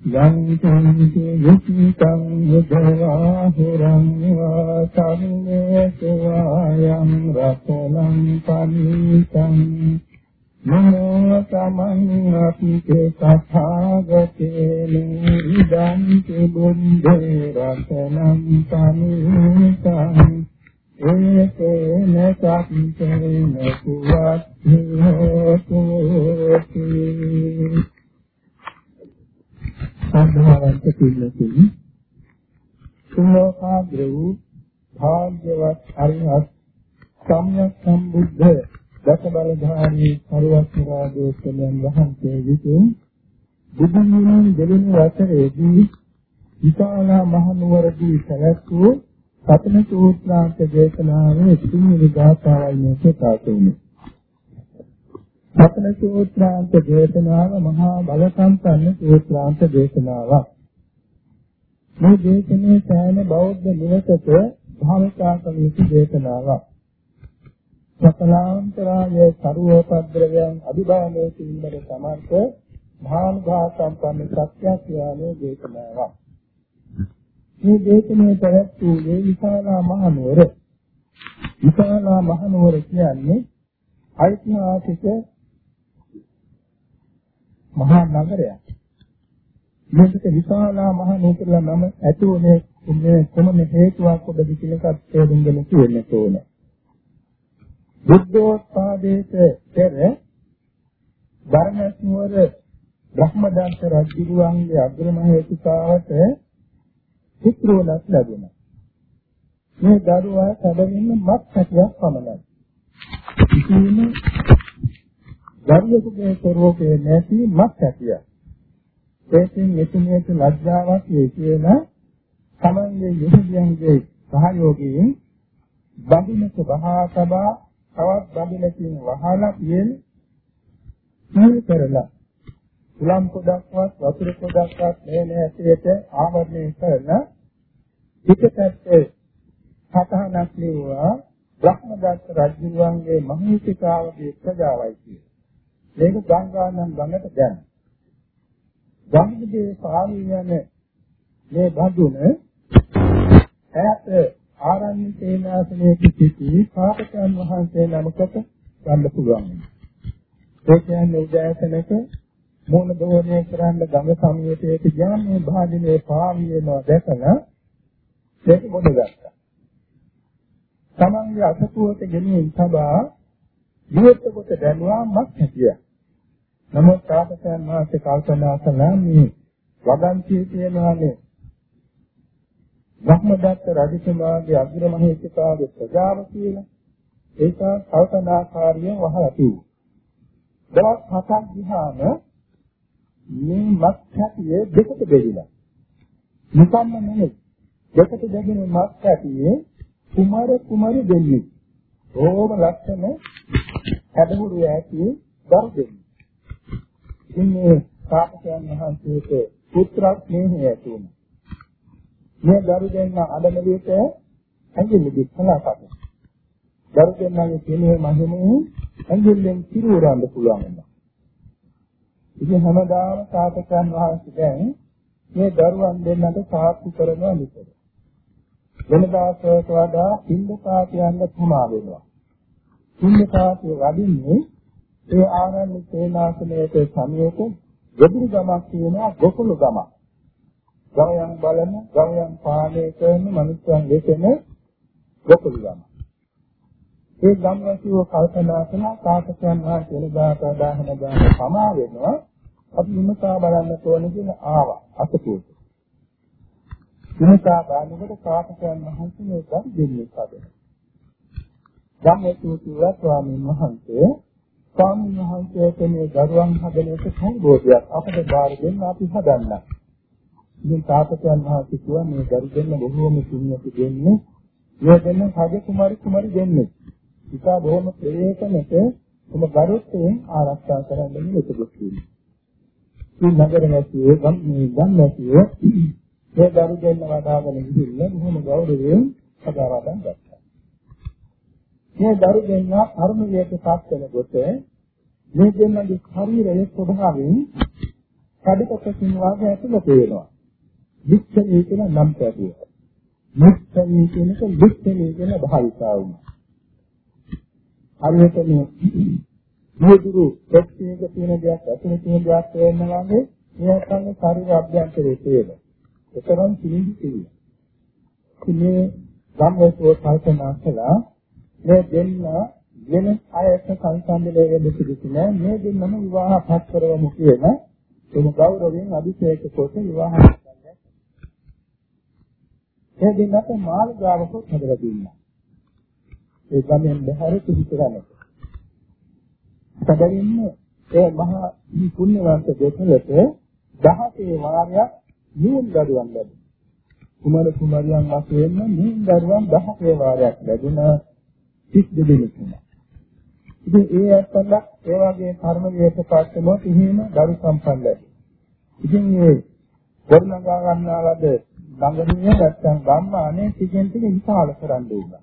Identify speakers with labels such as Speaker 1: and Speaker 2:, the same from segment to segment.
Speaker 1: යං චන්ති යුක්ඛං යදවා හුරං වා සම්මේ සවායං රතනං පනිතං නමෝ තමං අපිතේ තථාගතේන ඉදං බුද්ධේ රතනං පනිතං ඒකේන සත්‍යේන කුවත්ති හෝති සද්ධාවන්ත පිළිතුරු සුලෝකාග්‍ර වූ භාග්‍යවත් අරිහත් සම්්‍යක් සම්බුද්ධ දස බලධාරී සරුවත්තරාදෝත්තමයන් වහන්සේ විසින් බුදුන් වහන්සේ දෙවෙනි වසරේදී විශාලා මහනුවරදී පැවැත් වූ සතන සූත්‍රාන්ත දේශනාවේ තුන්වෙනි ගාථාවයි මේ ප්‍රකාශ වුණේ. සතන සූත්‍රාන්ත දේශනාව මහා බල සම්පන්න සූත්‍රාන්ත දේශනාවක්. මේ දේශනේ සෑම බෞද්ධ නිවසක භාවිතා කළ යුතු දේශනාවක්. සකලාන්තරාය සරුවපද්‍රවයන් අභිභාවයේ සින්නර සමර්ථ භානුභා සම්පන්න සත්‍යයක් යාමේ දේශනාවක්. මේ දේශනේ පැවැත්වුවේ විශාලා මහනුවර. විශාලා මහනුවර කියන්නේ ඓතිහාසික මහා නගරයක්. මේකට විශාලා මහා නූතරලා නම ඇතුනේ මේ කොමන හේතුවක් ඔබ දිකලකත් තේරුම් ගන්න තියෙන්න ඕන. බුද්ධෝත්පාදයේත පෙර ධර්මස් නුවර බ්‍රහ්මදත්ත රජුගේ අග්‍රමහේතුකාවට පුත්‍රවලක් ලැබුණා. මේ දරුවා සැබවින්ම මත් හැටියක් පමණයි. කිසිම දරුවෙකුගේ ස්වરૂපේ නැති මත් හැටිය. ඒකෙන් මෙතුමියට ලැජ්ජාවක් වේ කියලා තමන්ගේ යහුදියන්ගේ සහයෝගයෙන් බඳිනක බහා තබා තවත් බඳිනකින් වහලා පියෙන් සීල් කරලා උලම් පොඩක්වත් වතුර පොඩක්වත් මේ නැතිවට ආවරණය කරලා පිටපැත්තේ සතහනක් ලියුවා බ්‍රහ්මදත්ත රජුගේ මහීතිකාවගේ ප්‍රජාවයි කියලා. මේක ගංගානම් ගඟට දැන. ගංගාවේ පාරී යන මේ බඳුන ඈත ආරණ්‍ය සේනාසනයේ සිටි පාපකයන් වහන්සේ නමකට ගන්න පුළුවන්. ඒ කියන්නේ උදෑසනක මූණ දෝණය කරන්න ගඟ සමීපයට ගියාම මේ භාජනයේ පාවී වෙනවා දැකලා ඒක මොඩ ගත්තා. තමන්ගේ අසපුවට ගෙනින් සබා විවෘත කොට දැනුවා මත් හැටිය. නමුත් තාපසයන් වහන්සේ කල්පනා කළා මේ වගන්තිය කියනවානේ බ්‍රහ්මදත්ත රජතුමාගේ අග්‍රමහේතුකාගේ ප්‍රජාව කියලා. ඒක කල්පනාකාරියෙන් වහලා තිබුණා. දවස් හතක් ගියාම මේ මත් හැටියේ දෙකට බෙදිලා. නිකම්ම නෙමෙයි. දෙකට බෙදෙන මත් හැටියේ කුමාර කුමාරි දෙන්නේ. ඕම ලක්ෂණ හැදහුරු ඇති දරු දෙන්නේ. ඉතින් මේ සාපකයන් වහන්සේට පුත්‍රක් ස්නේහය ඇති වුණා. මේ දරු දෙන්න අඩමලියට ඇඟිලි දිස්සලාපත. දරු දෙන්නගේ කෙනේ මහිමේ ඇඟිල්ලෙන් පිරුවරන්න පුළුවන් වෙනවා. ඉතින් හැමදාම සාපකයන් වහන්සේ දැන් මේ දරුවන් දෙන්නට සාක්ෂි කරනවා නිතර. වෙනදාට වඩා පින්දපාතියන්න තුමා වෙනවා. පින්දපාතිය වඩින්නේ ඒ ආනන්ද සේනාසනයේ සමීප ගොදුරු ගමක් තියෙනවා ගොකුළු ගමක්. ගවයන් බලන, ගවයන් පාලනය කරන මිනිස්යන් දෙකෙන ගොකුළු ගම. ඒ ගම්වාසීව කල්පනා කරන කාකයන් වහන්සේ වෙනදාට දාහන දාන සමා වෙනවා. අපි විමසා බලන්න ඕන කියන ආවා අසපුවට. විමසා බලනකොට කාකයන් වහන්සේ මේ ගම් දෙන්නේ කඩන. ගම්යේ තුතුවා ස්වාමීන් වහන්සේ ස්වාමීන් වහන්සේට මේ දරුවන් හදන එක සම්බෝධියක් අපිට බාර දෙන්න අපි හදන්න. ඉතින් තාපසයන් වහන්සේ කිව්වා මේ දරු දෙන්න බොහෝම පුණ්‍යති දෙන්නේ. මේ දෙන්න රජ කුමාරි කුමාරි දෙන්නේ. ඉතා බොහොම ප්‍රවේශමක ඔබ ගරුත්වයෙන් ආරක්ෂා කරන්න මේ උපදෙස් දෙන්නේ. මේ නගර නැතිව ගම් මේ ගම් නැතිව මේ දරු දෙන්න වදාගෙන ඉඳින්න බොහොම ගෞරවයෙන් සදාවදන් ගත්තා. මේ දරු දෙන්න කර්මයට පත් වෙනකොට මේ දෙන්නගේ ශරීරයේ ස්වභාවයෙන් කඩකකින් වාගේ ඇතුළත වෙනවා. විච්ඡේදය කියන නම් පැතුවා. මුක්තනී කියනක විච්ඡේදය කියන භාවිතා වුණා. හරියට මේ මොහුදුරු එක්කේක තියෙන දෙයක් ඇතුලේ තියෙන දෙයක් වෙනවා වගේ මේකම ශරීර අභ්‍යන්තරයේ තියෙන. ඒතරම් සිලිඳි තියෙනවා. මේ ධම්මසෝ කල්පනා කළා මේ දෙන්න වෙන අයක සංසන්දනය වෙන්න සිදුසු නෑ මේ දෙන්නම විවාහ පත් කරවමු කියන එම ගෞරවයෙන් අභිෂේක කොට විවාහ කරනවා. ඒ දෙන්නට මාළිගාවක හදලා දුන්නා. ඒ ගමෙන් බහැර පිළිතුරන්නේ. සැබවින්ම ඒ මහා පුණ්‍යවන්ත දෙකලට දහසේ වාරයක් නියම දරුවන් ලැබුණා. කුමාර කුමාරියන් වශයෙන් නියම දරුවන් දහසේ වාරයක් ලැබුණා 32 දෙනෙක් වුණා. ඉතින් ඒ අත්තල ඒ වගේ කර්ම වේපකාත්තමොත් එහෙම දරු සම්පන්නයි. ඉතින් මේ වර්ණගා ගන්නාලද ළඟදී නැත්තම් ගම්මානේ ටිකෙන් ටික විශාල කරන්න උනා.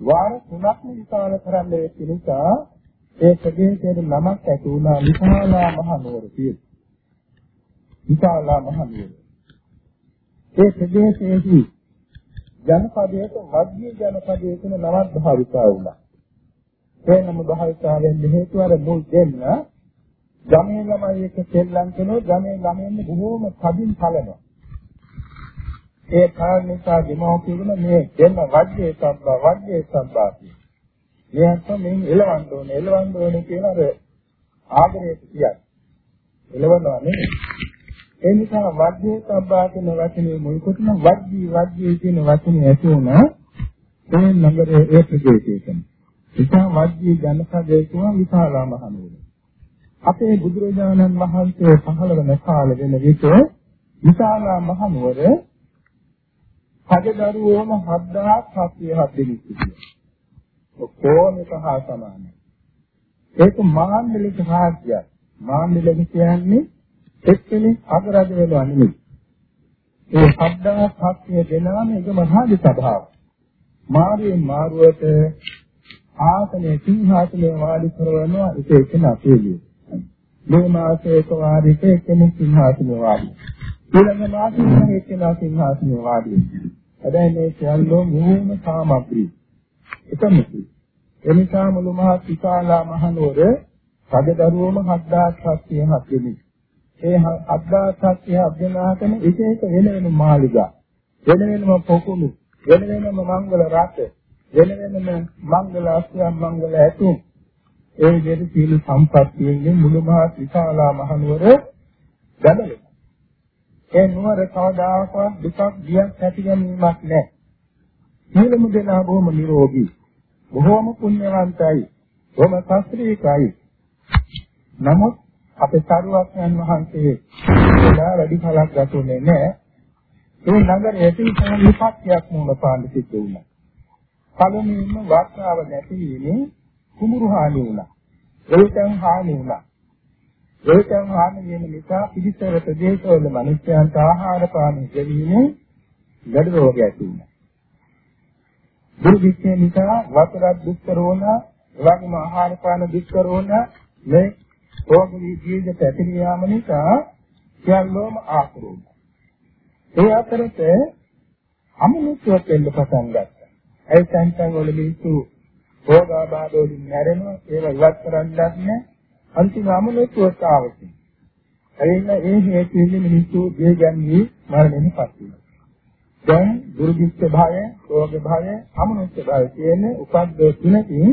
Speaker 1: වාර තුනක්ම විශාල කරන්න වෙච්ච නිසා ඒ ප්‍රදේශයේ නමක් ඇති වුණා විශාලා මහ නුවර කියලා. විශාලා මහ නුවර. ඒ ප්‍රදේශයේදී ජනපදයට වග්ගී ජනපදයේ කියන නමක් භාවිතා වුණා. ඒ නම භාවිතා වෙන්න හේතුව අර මුල් දෙන්න ගමේ ළමයි එක්ක සෙල්ලම් කරනවා ගමේ ළමයින් බොහෝම කදින් පලනවා. ඒ කාරණේසා දෙමෝපියගෙන මේ දෙන්න වජ්ජේ සම්බා වජ්ජේ සම්බා කියන. මෙයන්ට මෙන් එලවන්න ඕනේ එලවන්න ඕනේ කියලා අර ආදරයට කියන්නේ. එලවනවා නෙමෙයි. ඒ නිසා වජ්ජේ සම්බා කියන වචනේ මුල් කොටන වජ්ජී වජ්ජී කියන වචනේ ඇති වුණා ඒ නගරයේ ඒ ප්‍රදේශයකම. ඉතින් වජ්ජී ජනපදයේ තුන විශාලා මහනුවර. අපේ බුදුරජාණන් වහන්සේ පහළ වෙන කාල වෙන විට විශාලා මහනුවර රජදරුවෝම 7707 දෙනෙක් සිටියා. ඔක්කොම එක හා සමානයි. ඒක මාණ්ඩලික රාජ්‍යයක්. මාණ්ඩලික කියන්නේ එක්කෙනෙක් අගරජ වෙනවා නෙමෙයි. ඒ 7700 දෙනාම එකම රාජ සභාව. මාරුවේ මාරුවට ආසනේ සිංහාසනේ වාඩි කරවනවා ඒක එක්කෙන අපේලිය. මේ මාසයේ එක වාරික එක්කෙනෙක් සිංහාසනේ වාඩි. ඊළඟ මාසෙක එක්කෙනා සිංහාසනේ වාඩි. හැබැයි මේ සියල්ලෝ මූලික සාමග්‍රී. එකමයි. එනිසා මුළු මහත් විශාලා මහනුවර රජදරුවම 7707 දෙනෙක්. ඒ 7707 දෙනාටම එක එක වෙන වෙන මාලිගා, වෙන වෙනම පොකුණු, වෙන වෙනම මංගල රට, වෙන වෙනම මංගල අස්යන් මංගල ඇතුම්. ඒ විදිහට සීල සම්පත්තියෙන් මුළු මහත් විශාලා මහනුවර ගැඹුරුයි. ඒ නුවර කවදාකවත් දුකක් ගියක් ඇති ගැනීමක් නැහැ. සියලුම දෙනා බොහොම නිරෝගී. බොහොම පුණ්‍යවන්තයි. බොහොම ශාස්ත්‍රීයයි. නමුත් අපේ සාරුවක්යන් වහන්සේ එදා වැඩි කලක් ගතුනේ නැහැ. ඒ නගරයේ තියෙන විපත්තියක් මූල පාන්න සිද්ධ වුණා. පළමුවෙන්ම වාර්තාව නැති වීමේ කුමුරු හානි වුණා. එවිටම හානි වුණා. ඒකම හානි වෙන නිසා පිළිසර ප්‍රදේශවල මිනිස්යන්ට ආහාර පාන දෙවීමේ ගඩ රෝග ඇති වෙනවා. දුර්භික්ෂය නිසා වතුරක් දුක්කර වුණා, එවැගේම ආහාර පාන දුක්කර වුණා, මේ රෝග ජීවිත පැතිර යාම නිසා සියල්ලෝම ආකුරු වුණා. ඒ අතරේ අමනුෂ්‍යත්වයෙන් පටන් ගත්තා. ඒ සංසංග වල මිනිස්සු රෝගාබාධ වලින් මැරෙනවා, ඒව ඉවත් කරන්නත් නැහැ. අන්තිම අමනුෂ්‍යත්වයට ආවති. එයින් ඒ හේතුවෙන් මිනිස්සු දෙයයන්හි මරණයෙන් පත් වෙනවා. දැන් දුර්භික්ෂ භාවය, රෝග භාවය, අමනුෂ්‍ය භාවය කියන උපද්ද තුනකින්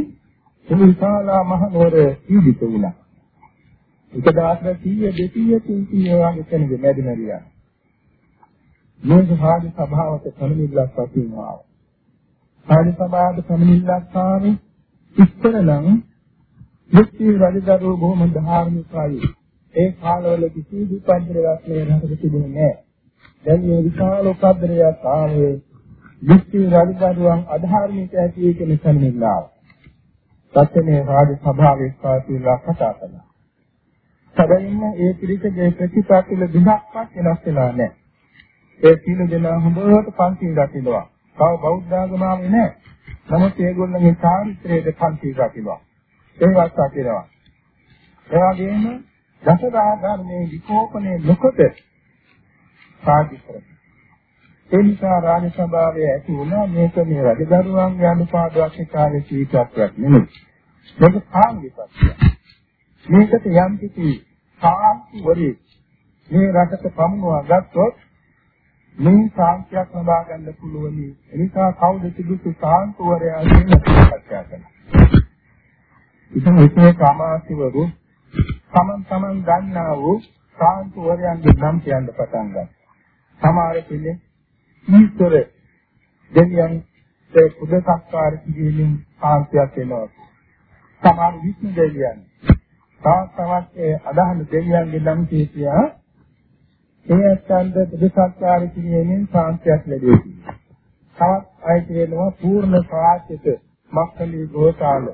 Speaker 1: සුවිශාලා මහ නෝර ජීවිත වුණා. 1930 200 300 වගේ කෙනෙක් මැදි මැරියා. මේ සාධි සභාවට සම්මිල්ලක් වශයෙන් ආවා. සාධි සභාවට සම්මිල්ලක් ආවේ ඉස්සර නම් මුක්ති රජදරුවෝ බොහොම ධාර්මිකයි. ඒ කාලවල කිසි දුපද්දරයක් මේ රටක තිබුණේ නැහැ. දැන් මේ විශාල උපද්දරයක් ආවේ විශ්ව රජදරුවන් අධාර්මික ඇති කියන සම්මිලාව. සත්‍යනේ රාජ සභාවේ පාතිලා කතා කළා. සැබවින්ම ඒ පිළිකගේ ප්‍රතිපත්තිල දිනක්වත් වෙනස් වෙලා නැහැ. ඒ සීල දෙනා හොඳට පන්සිල් රකින්නවා. තව බෞද්ධ ආගමාවේ නැහැ. නමුත් ඒගොල්ලන්ගේ චාරිත්‍රයේ පන්සිල් රකින්නවා. ඒවත් රකින්නවා. ඒ වගේම දසදාගාමේ විකෝපනේ නොකොට සාධි කරනවා. ඒ නිසා රාජ සභාවේ ඇති වුණා මේක මේ රජදරුවන්ගේ අනුපාඩුවක් කාලේ සීතත්වයක් නෙමෙයි. මේක සාංගිකත්වයක්. මේකට යම් කිසි සාන්ති වරේ මේ රටට පමුණවා ගත්තොත් මේ සාන්තියක් ලබා ගන්න පුළුවන්. ඒ නිසා කවුද සුදුසු සාන්තුවරයා කියන කතා කරනවා. ඉතින් ඒකේ කාමාසිවරු තමන් තමන් ගන්නා වූ සාන්තුවරයන්ගේ නම් කියන්න පටන් ගන්නවා. සමහර කෙනෙක් ඊශ්වර දෙවියන් ඒ පුද සත්කාර කිරීමෙන් සාන්තියක් වෙනවා. සමහර විශ්ණු දෙවියන් තාත්තවත් ඒ අදහන දෙවියන්ගේ නම් කීතියා ඒ අත්‍යන්ත පුද සත්කාර කිරීමෙන් සාන්තියක් ලැබේ. තවත් අය කියනවා පූර්ණ සාහිත්‍යක මක්කලි ගෝසාල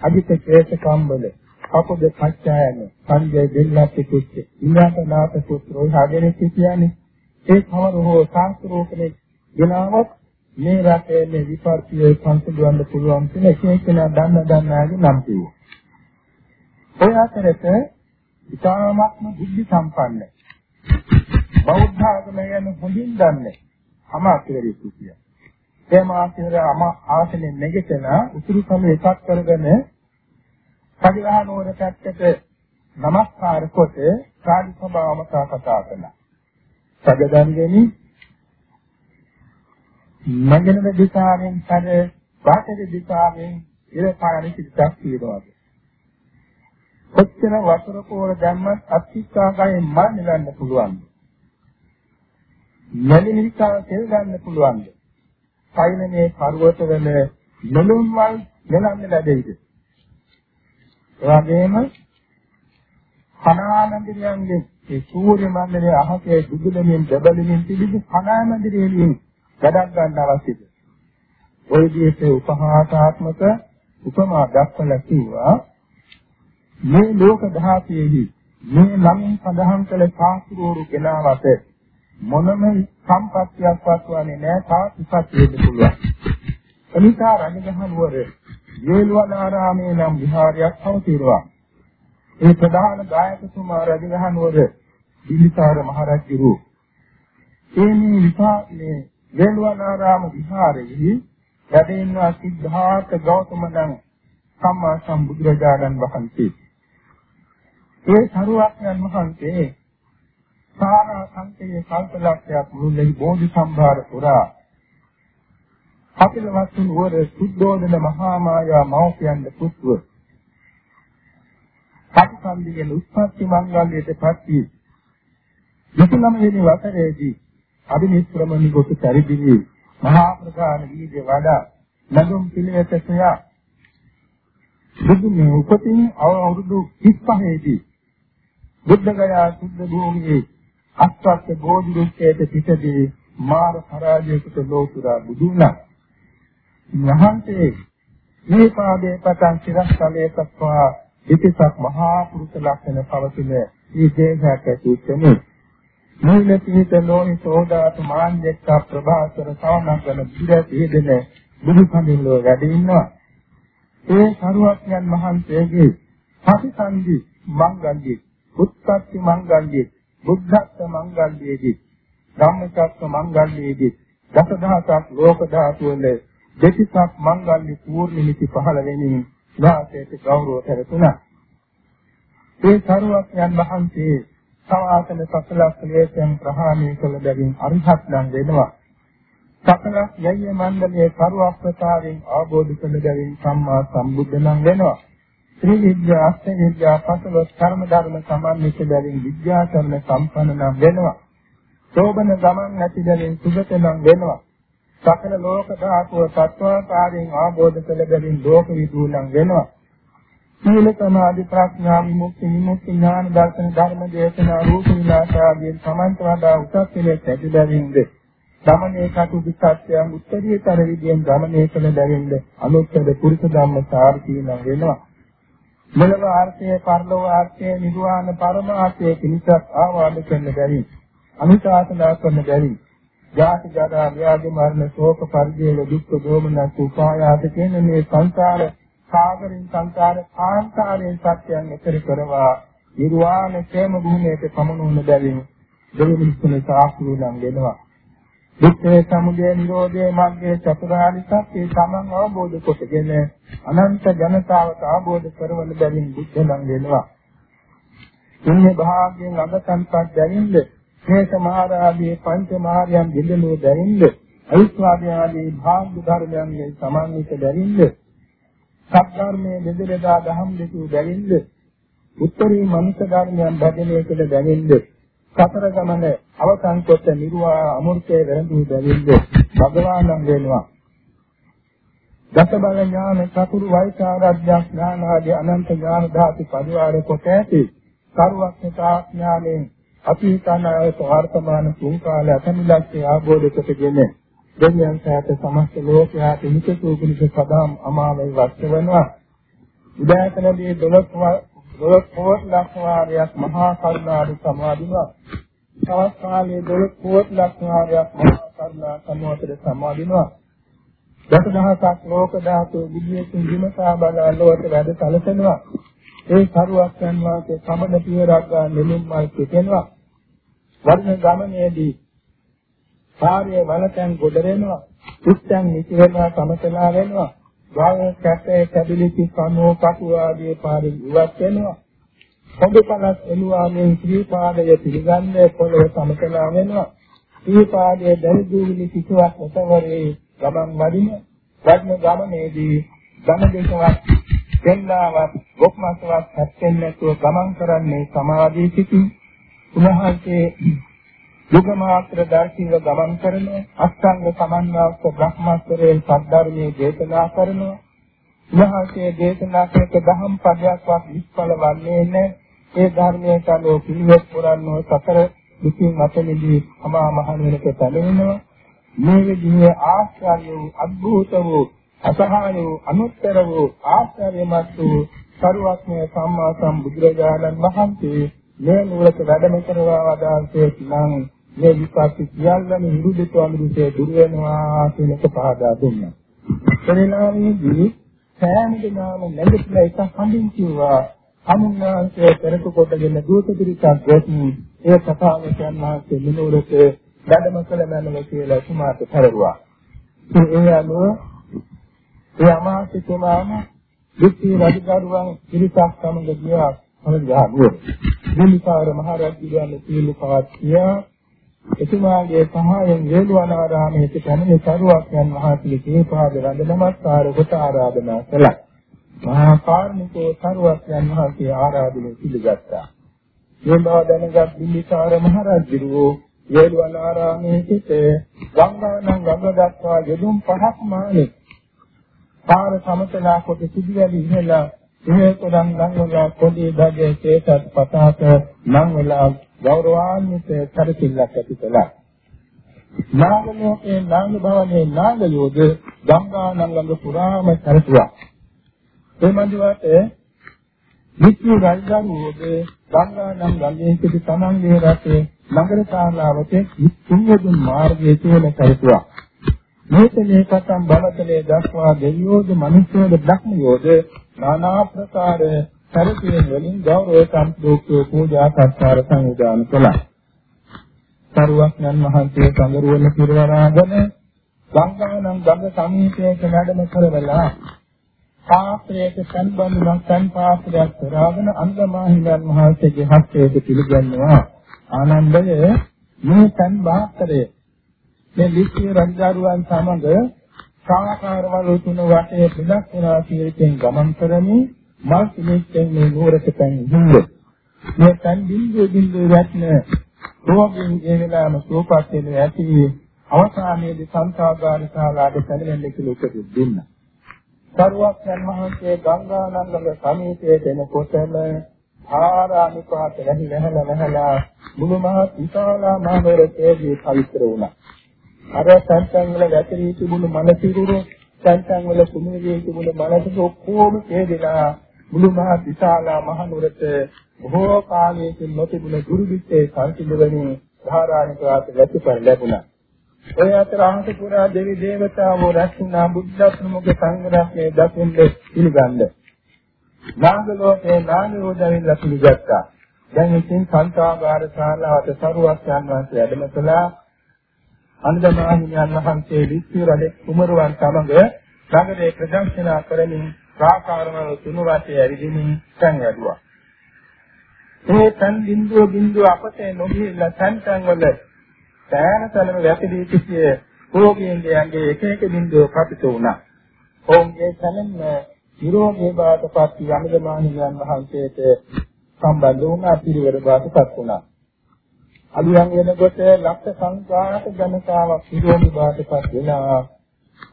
Speaker 1: අධිත ශේෂ කම්බල අපද පච්චායන සංජය දෙල්ලත් කුච්ච ඉන්ද්‍රනාත නාත පුත්‍රෝ හාගෙන කියන්නේ ඒ කවර හෝ සංස්කෘතනේ ගෙනාවොත් මේ රටේ මේ විපර්තියේ සංසිඳවන්න පුළුවන් කියලා එක එකනා දන්න දන්නාගේ නම් කිව්වා. ඔය අතරත ඉතාමත්ම බුද්ධි සම්පන්න බෞද්ධ ආගම ගැන හොඳින් දන්නේ අමාත්‍යවරු සිටිය. ඒ මාත්‍යවරු අම ආසනේ නැගිටින උතුරු සම එකක් කරගෙන පරිවාහනෝර පැත්තට නමස්කාර කොට සාදු සභාවම කතා කළා. සගදන්ගෙනි මගිනම දිශාවෙන් පද බාහිර දිශාවෙන් ඉර පාරි පිටක් තියෙනවා. කොච්චර වතුර පොර දැම්මත් අත්‍යකාගයෙන් මල් නිලන්න පුළුවන්. මලිනිකා තෙල් ගන්න පුළුවන්. පයින්නේ පර්වතවල නෙළුම් මල් නෙලන්න ලැබෙයිද? ඒ වගේම කනානන්දියන්ගේ ඒ සූර්ය මණ්ඩලයේ අහසේ දුදුලමින් දබලමින් තිබිච්ච කනානන්දියේලින් වැඩක් ගන්න අවශ්‍යද? ওই විදිහට උපහාසාත්මක උපමා දක්වලා කිව්වා මේ ලෝක ධාතයේහි මේ ළමින් සඳහන් කළ සාස්ත්‍රෝරු කෙනාවට මොනම සම්පත්තියක්වත් වන්නේ නැහැ තා ඉපත් වෙන්න පුළුවන්. එනිසා රජගහ නුවර වේලවනාරාමේ නම් විහාරයක් පවතිනවා. ඒ ප්‍රධාන ගායකතුමා රජගහ නුවර බිම්බිසාර මහරජුරු ඒ මේ විපාකනේ වේලවනාරාම විහාරයේ වැඩ ඉන්නා සිද්ධාර්ථ ගෞතම නම් සම්මා සම්බුදුරජාණන් වහන්සේ ඒ සරුවක්යන් වහන්සේ සාරා සංකේය කල්පලක්ෂයක් මුළුල්ලේ බෝධි සම්භාර පුරා අපිලවත් නුවර සුද්ධෝදන මහා මායා මෞපියන් පුත්ව පටිසන්ධියේ උත්පත්ති මංගල්‍යයට පත්වී 29 වෙනි වසරේදී අභිනිෂ්ක්‍රමණි කොට පරිදිවි මහා ප්‍රධාන වීර්ය වඩා නදුම් පිළිවෙත සොයා බුදුනේ උපතින් අවුරුදු 35 දී බුද්ධ ගයා සුද්ධ භූමියේ අස්වත්ත බෝධි රුක්කයට පිටදී මාර පරාජයකට ලෝතුරා බුදුනා. වහන්සේ මේ පාදයේ පටන් සිරස්තලයේ තත්වා ඉතිසක් මහා පුරුෂ ලක්ෂණ පවතින මේ දේහයක් ඇතුළේ මූල පිහිට ලෝහි සෝදාත මාන්‍යක ප්‍රභාසර සවනගන පිළිදෙන බුදු සමිල්ලෝ වැඩ ඉන්නවා. ඒ සරුවත්යන් වහන්සේගේ පටිසන්ධි මංගල්‍යයේ උත්පත්ති මංගල්‍යයේ බුද්ධත්ව මංගල්‍යයේදී ධම්මචක්ක මංගල්‍යයේදී දසදහසක් ලෝක ධාතු වල දෙතිසක් මංගල්‍ය පූර්ණිමිති පහළ වෙමින් වාසයට ගෞරව කරතුණා. ඒ සරුවක්යන් වහන්සේ සවාසන සකල ක්ලේශයන් ප්‍රහාණය කළ බැවින් අරිහත් නම් වෙනවා. සකල යය මණ්ඩලයේ සරුවක්තාවෙන් ආબોධ කළ බැවින් සම්මා සම්බුද්ධ නම් වෙනවා. ත්‍රි විද්‍යා අෂ්ට විද්‍යා පසළොස් කර්ම ධර්ම සමන්විත බැවින් විද්‍යා කරන සම්පන්න නම් වෙනවා. සෝබන ගමන් නැති බැවින් සුගත නම් වෙනවා. සකල ලෝක ධාතුව සත්වාකාරයෙන් ආબોධ කළ බැවින් ලෝක විදූලම් වෙනවා. සීල සමාධි ප්‍රඥා විමුක්ති විමුක්ති ඥාන දර්ශන ධර්ම දේශනා රූප විලාස ආදී සමන්ත වඩා උසස් කෙලෙස් ඇති බැවින්ද ගමනේ කටුදු සත්‍යයන් උත්තරීතර විදියෙන් ගමනේ කළ බැවින්ද අනුත්තර පුරුෂ ධම්ම සාර්ථී නම් වෙනවා. මෙලව ආර්ථය, පරලෝක ආර්ථය, නිර්වාණ පරමාර්ථය පිණිසත් ආවාද කරන්න බැරි. අනුශාසනා කරන්න බැරි. ජාති ජරා ව්‍යාධි මරණ ශෝක පරිදේව දුක්ඛ දෝමනස් උපායාස කියන මේ සංසාර සාගරින් සංසාර කාන්තාරයෙන් සත්‍යයන් එතර කරවා නිර්වාණ ක්ෂේම භූමියට පමනුන බැවින් දෙවිමිනිස්සුනේ සාක්ෂි නම් වෙනවා. දුක්ඛේ සමුදය නිරෝධේ මග්ගේ චතුරාර්ය සත්‍ය තමන් අවබෝධ කොටගෙන අනන්ත ජනතාවට අවබෝධ කරවන බැවින් බුද්ධ නම් වෙනවා. ඉන්නේ භාග්යෙන් අගතන්පත් දැනින්ද මේ සමහරාදී පංච මහාරයන් බිඳලෝ දැනින්ද අවිස්වාදී ආදී භාග්‍ය ධර්මයන්ගේ සමාන්විත දැනින්ද සත්‍ධර්මයේ බෙදෙලා දහම් දෙකු දැනින්ද උත්තරී මනුෂ්‍ය ධර්මයන් භජනය කළ දැනින්ද සතර ගමන අවසන් කොට නිර්වා අමෘතයේ වැළඳු බැවින්ද භගවානන් වෙනවා. දස බල ඥාන චතුරු වෛචාරඥා ඥාන ආදී අනන්ත ඥාන ධාතු පරිවාර කොට ඇති කරුවක්ඥතා ඥානෙන් අතීතනායත වර්තමාන තුන්කාල අතමිලක්ෂය ආબોධ කොටගෙන දෙවියන් සෑත සමස්ත ලෝකයාට හිතසු පිණිස සදාම් අමාවයි වත් වෙනවා. උදාතනදී 12 දොළොස් කෝටි ලක්ෂ වාරයක් මහා කරුණාට සමාදිනවා. තවත් කාලයේ දොළොස් කෝටි ලක්ෂ වාරයක් මහා කරුණා සමෝතර සමාදිනවා. දසදහසක් ලෝක ධාතු විද්‍යාවෙන් විමසා බලා ලෝක වැඩ සැලසෙනවා. ඒ කරුවක්යන් වාසේ සමන පියරක් ගන්න නෙළුම් මල් පිටෙනවා. වර්ණ ගමනේදී කාර්ය වලතෙන් ගොඩ වෙනවා. උත්සන් නිති වෙනවා සමතලා වෙනවා. ගාව කැටේ කැබිලිටි කනෝ කටු ආදී පාරින් ඉවත් වෙනවා. හොඳපලස් එළුවාමෙන් ශ්‍රීපාදය පිළිගන්නේ පොළොව සමතලා වෙනවා. ශ්‍රීපාදයේ දරිදුවිලි කිසිවක් නැතවරේ ගමන් වදින වඩන ගමනේදී ධන දෙකවත් දෙන්නාවත් ගොක්මස්වත් හැප්පෙන්නේ නැතුව ගමන් කරන්නේ සමාධි සිටින් උන්වහන්සේ යුග මාත්‍ර දර්ශීව ගමන් කරන අෂ්ටාංග සමන්වාස්ත බ්‍රහ්මස්තරයෙන් සද්ධර්මයේ දේශනා කරන උන්වහන්සේ දේශනා කරක දහම් පදයක්වත් නිෂ්ඵල වන්නේ නැහැ. ඒ ධර්මයේ කලෝ පිළිවෙත් පුරන්නෝ සතර දුකින් අතමිදී අමා මහ නිරක පැමිණෙනවා. මේ විදිහේ ආශ්චර්ය වූ අద్භූත වූ අසහාය වූ අනුත්තර වූ ආශ්චර්යමත් වූ සරුවක්මය සම්මා සම්බුදුරජාණන් වහන්සේ මේ නුවරට වැඩම කරවා වදාළේ නම් මේ විපස්සී සියල්ලම නිරුද්ධ අනුරුසේ දුර වෙනවා කියන එක පහදා දුන්නා. පරිණාමයේදී සෑම දිනම නැගිටලා එක හඳින් කිව්වා අනුන්නාන්සේ කරක කොටගෙන දූත පිරිසක් ගොස් ඒ කතාවකයන් මාසේ මිනුරට වැඩම කළ මැනව කියලා සුමාට පෙරළුවා. ඒ අනුව ඒ අමාත්‍ය තුමාම විත්ති රජදරුවන් පිරිසක් සමග ගියා අනුග්‍රහ නුවර. දිලිපාර මහරජුගේ සීල පවත්ියා එතුමාගේ සහායෙන් වේළුවනාරාමයේ පැමිණි සරුවක්යන් වහන්සේගේ තේපාද වන්ද නමස්කාර කොට ආරාධනා කළා. මහා කාර්මිකෝ සරුවක්යන් වහන්සේ ආරාධනය පිළිගත්තා. මේ බව දැනගත් බිම්බිසාර මහ රජු වේළුවනාරාමයේ සිට ගංගානම් ගඟ දක්වා යදුම් පහක් මානේ පාර සමතලා කොට සිදුවැලි ඉහළ එහෙතරම් නම් වල පොඩි දගේ තේසත් පතාක නම් වල ගෞරවාන්විත කරකිල්ලක් ඇති කළා. නාගලෝකේ නාග භවනේ නාගයෝද ගංගා නංගඟ පුරාම කරතුවා. ඒ මන්දිවට විච්චු රජදරුවෝද ගංගා නංගඟේ සිට තමන්ගේ රටේ නගර ශාලාවට තුන්වෙනි මාර්ගයේ තියෙන කරතුවා. මේකේ කතම් බලතලේ දක්වා දෙවියෝද මිනිස්යෝද බ්‍රහ්මයෝද নানা ප්‍රකාර සැලකීම් වලින් ගෞරව සම්පූර්ණ පූජා සත්කාර සංවිධානය කළා. සරුවක්ඥන් වහන්සේ සඳරුවන පිරවරාගෙන ගංගානම් ගඟ සමීපයක වැඩම කරවලා පාත්‍රයක සම්බන්ධන සම් පාත්‍රයක් කරගෙන අන්දමාහිමියන් වහන්සේගේ හස්තයට පිළිගන්නවා. ආනන්දය මේ සම් පාත්‍රය මේ ලිච්ඡේ රජදරුවන් සමග සාකාරවල තුන වටේ පිටක් වෙනා කීයෙන් ගමන් කරමින් මල් පිළිච්චෙන් මේ නුවරට පැමිණින්ද මේ තන් බින්දුව බින්දුව රැත්න රෝගින් ඒ වෙලාවම සෝපත් වෙන ඇති අවසානයේදී සංසාගාර ශාලාවට පැමිණෙන්න කියලා උපදෙස් දුන්නා. සරුවක් යන මහන්සේ ගංගානන්දගේ සමීපයේ දෙනකොටම ආරාමිකවට වැහි වැහලා වැහලා මුළු මහත් විශාලා මහනුවරයේදී පවිත්‍ර වුණා. අර සංසං වල වැටී තිබුණු මනසිරුරු සංසං වල කුමේ තිබුණු මනසට ඔක්කොම හේදෙලා මුළු මහ විශාලා මහ නුරට බොහෝ කාලයකින් නොතිබුණ දුර්විත්තේ සංසිඳවමින් ධාරාණික වාත වැතිපර ලැබුණා. ඔය අතර අහස පුරා දෙවි දේවතාවෝ රැස්නා බුද්ධ ප්‍රමුඛ සංඝ රත්නයේ දකින්නේ පිළිගන්න. නාග ලෝකේ නාගයෝ දැවිලා පිළිගත්තා. දැන් ඉතින් සංසාගාර ශාලාවට සරුවක් යන වාසේ වැඩම කළා. අනුදමාහිමියන් වහන්සේ විස්සු රජ කුමරුවන් සමග නගරේ ප්‍රදක්ෂිනා කරමින් ප්‍රාකාරවල තුන වාසේ ඇවිදිමින් තන් වැඩුවා. මේ තන් බින්දුව බින්දුව අපතේ නොගිහිල්ලා තන් තන් වල සෑනතලම වැපිදී සිටියේ රෝගීන්ගේ එක එක බින්දුව කපිත වුණා. ඔවුන්ගේ තනින්ම නිරෝගී බාටපත් යමදමාහිමියන් වහන්සේට සම්බන්ධ වුණා පිළිවෙල බාටපත් වුණා. අලුයන් වෙනකොට ලක්ෂ සංඛ්‍යාත ජනතාවක් නිරෝගී බාටපත් වෙලා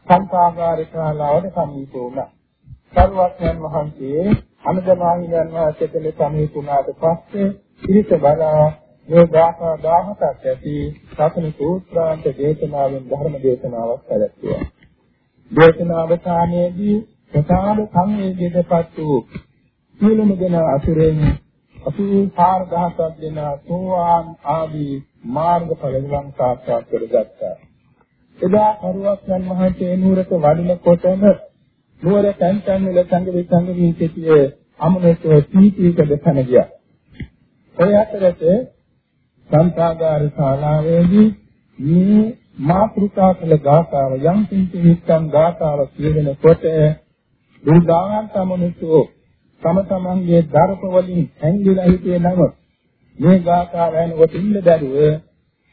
Speaker 1: සංකාගාරිකාලාවට සමීප වුණා. සරුවක්යන් වහන්සේ අනුදමාහිමියන් වහන්සේට සමීප වුණාට පස්සේ පිරිස බලා මේ ගාථා 17ක් ඇති සතන සූත්‍රාන්ත දේශනාවෙන් ධර්ම දේශනාවක් පැවැත්වුවා. දේශනාවසානයේදී ප්‍රසාද සංවේගයටපත් වූ සීලම දෙන අසුරෙන් 84000ක් දෙන සෝවාන් ආදී මාර්ගඵල නිවන් සාක්ෂාත් කරගත්තා. එදා කරුවක්යන් මහතේ නුවරට වඩිනකොටම නුවර තැන් තැන් වල සංග විසංග වී සිටියේ අමනතෝ පීතිකද තන ගියා. ඔය අතරත සංසාගාර ශාලාවේදී මේ මාත්‍රිකා කළ ගාථාව යම් කිසි විස්තම් ගාථාව කියනකොට දුර්ගාන්ත මනුෂ්‍යෝ තම තමන්ගේ දර්ප වලින් ඇංගිලා හිටියේ නම් මේ ගාථාව ඇහෙනකොට ඉන්න බැරුව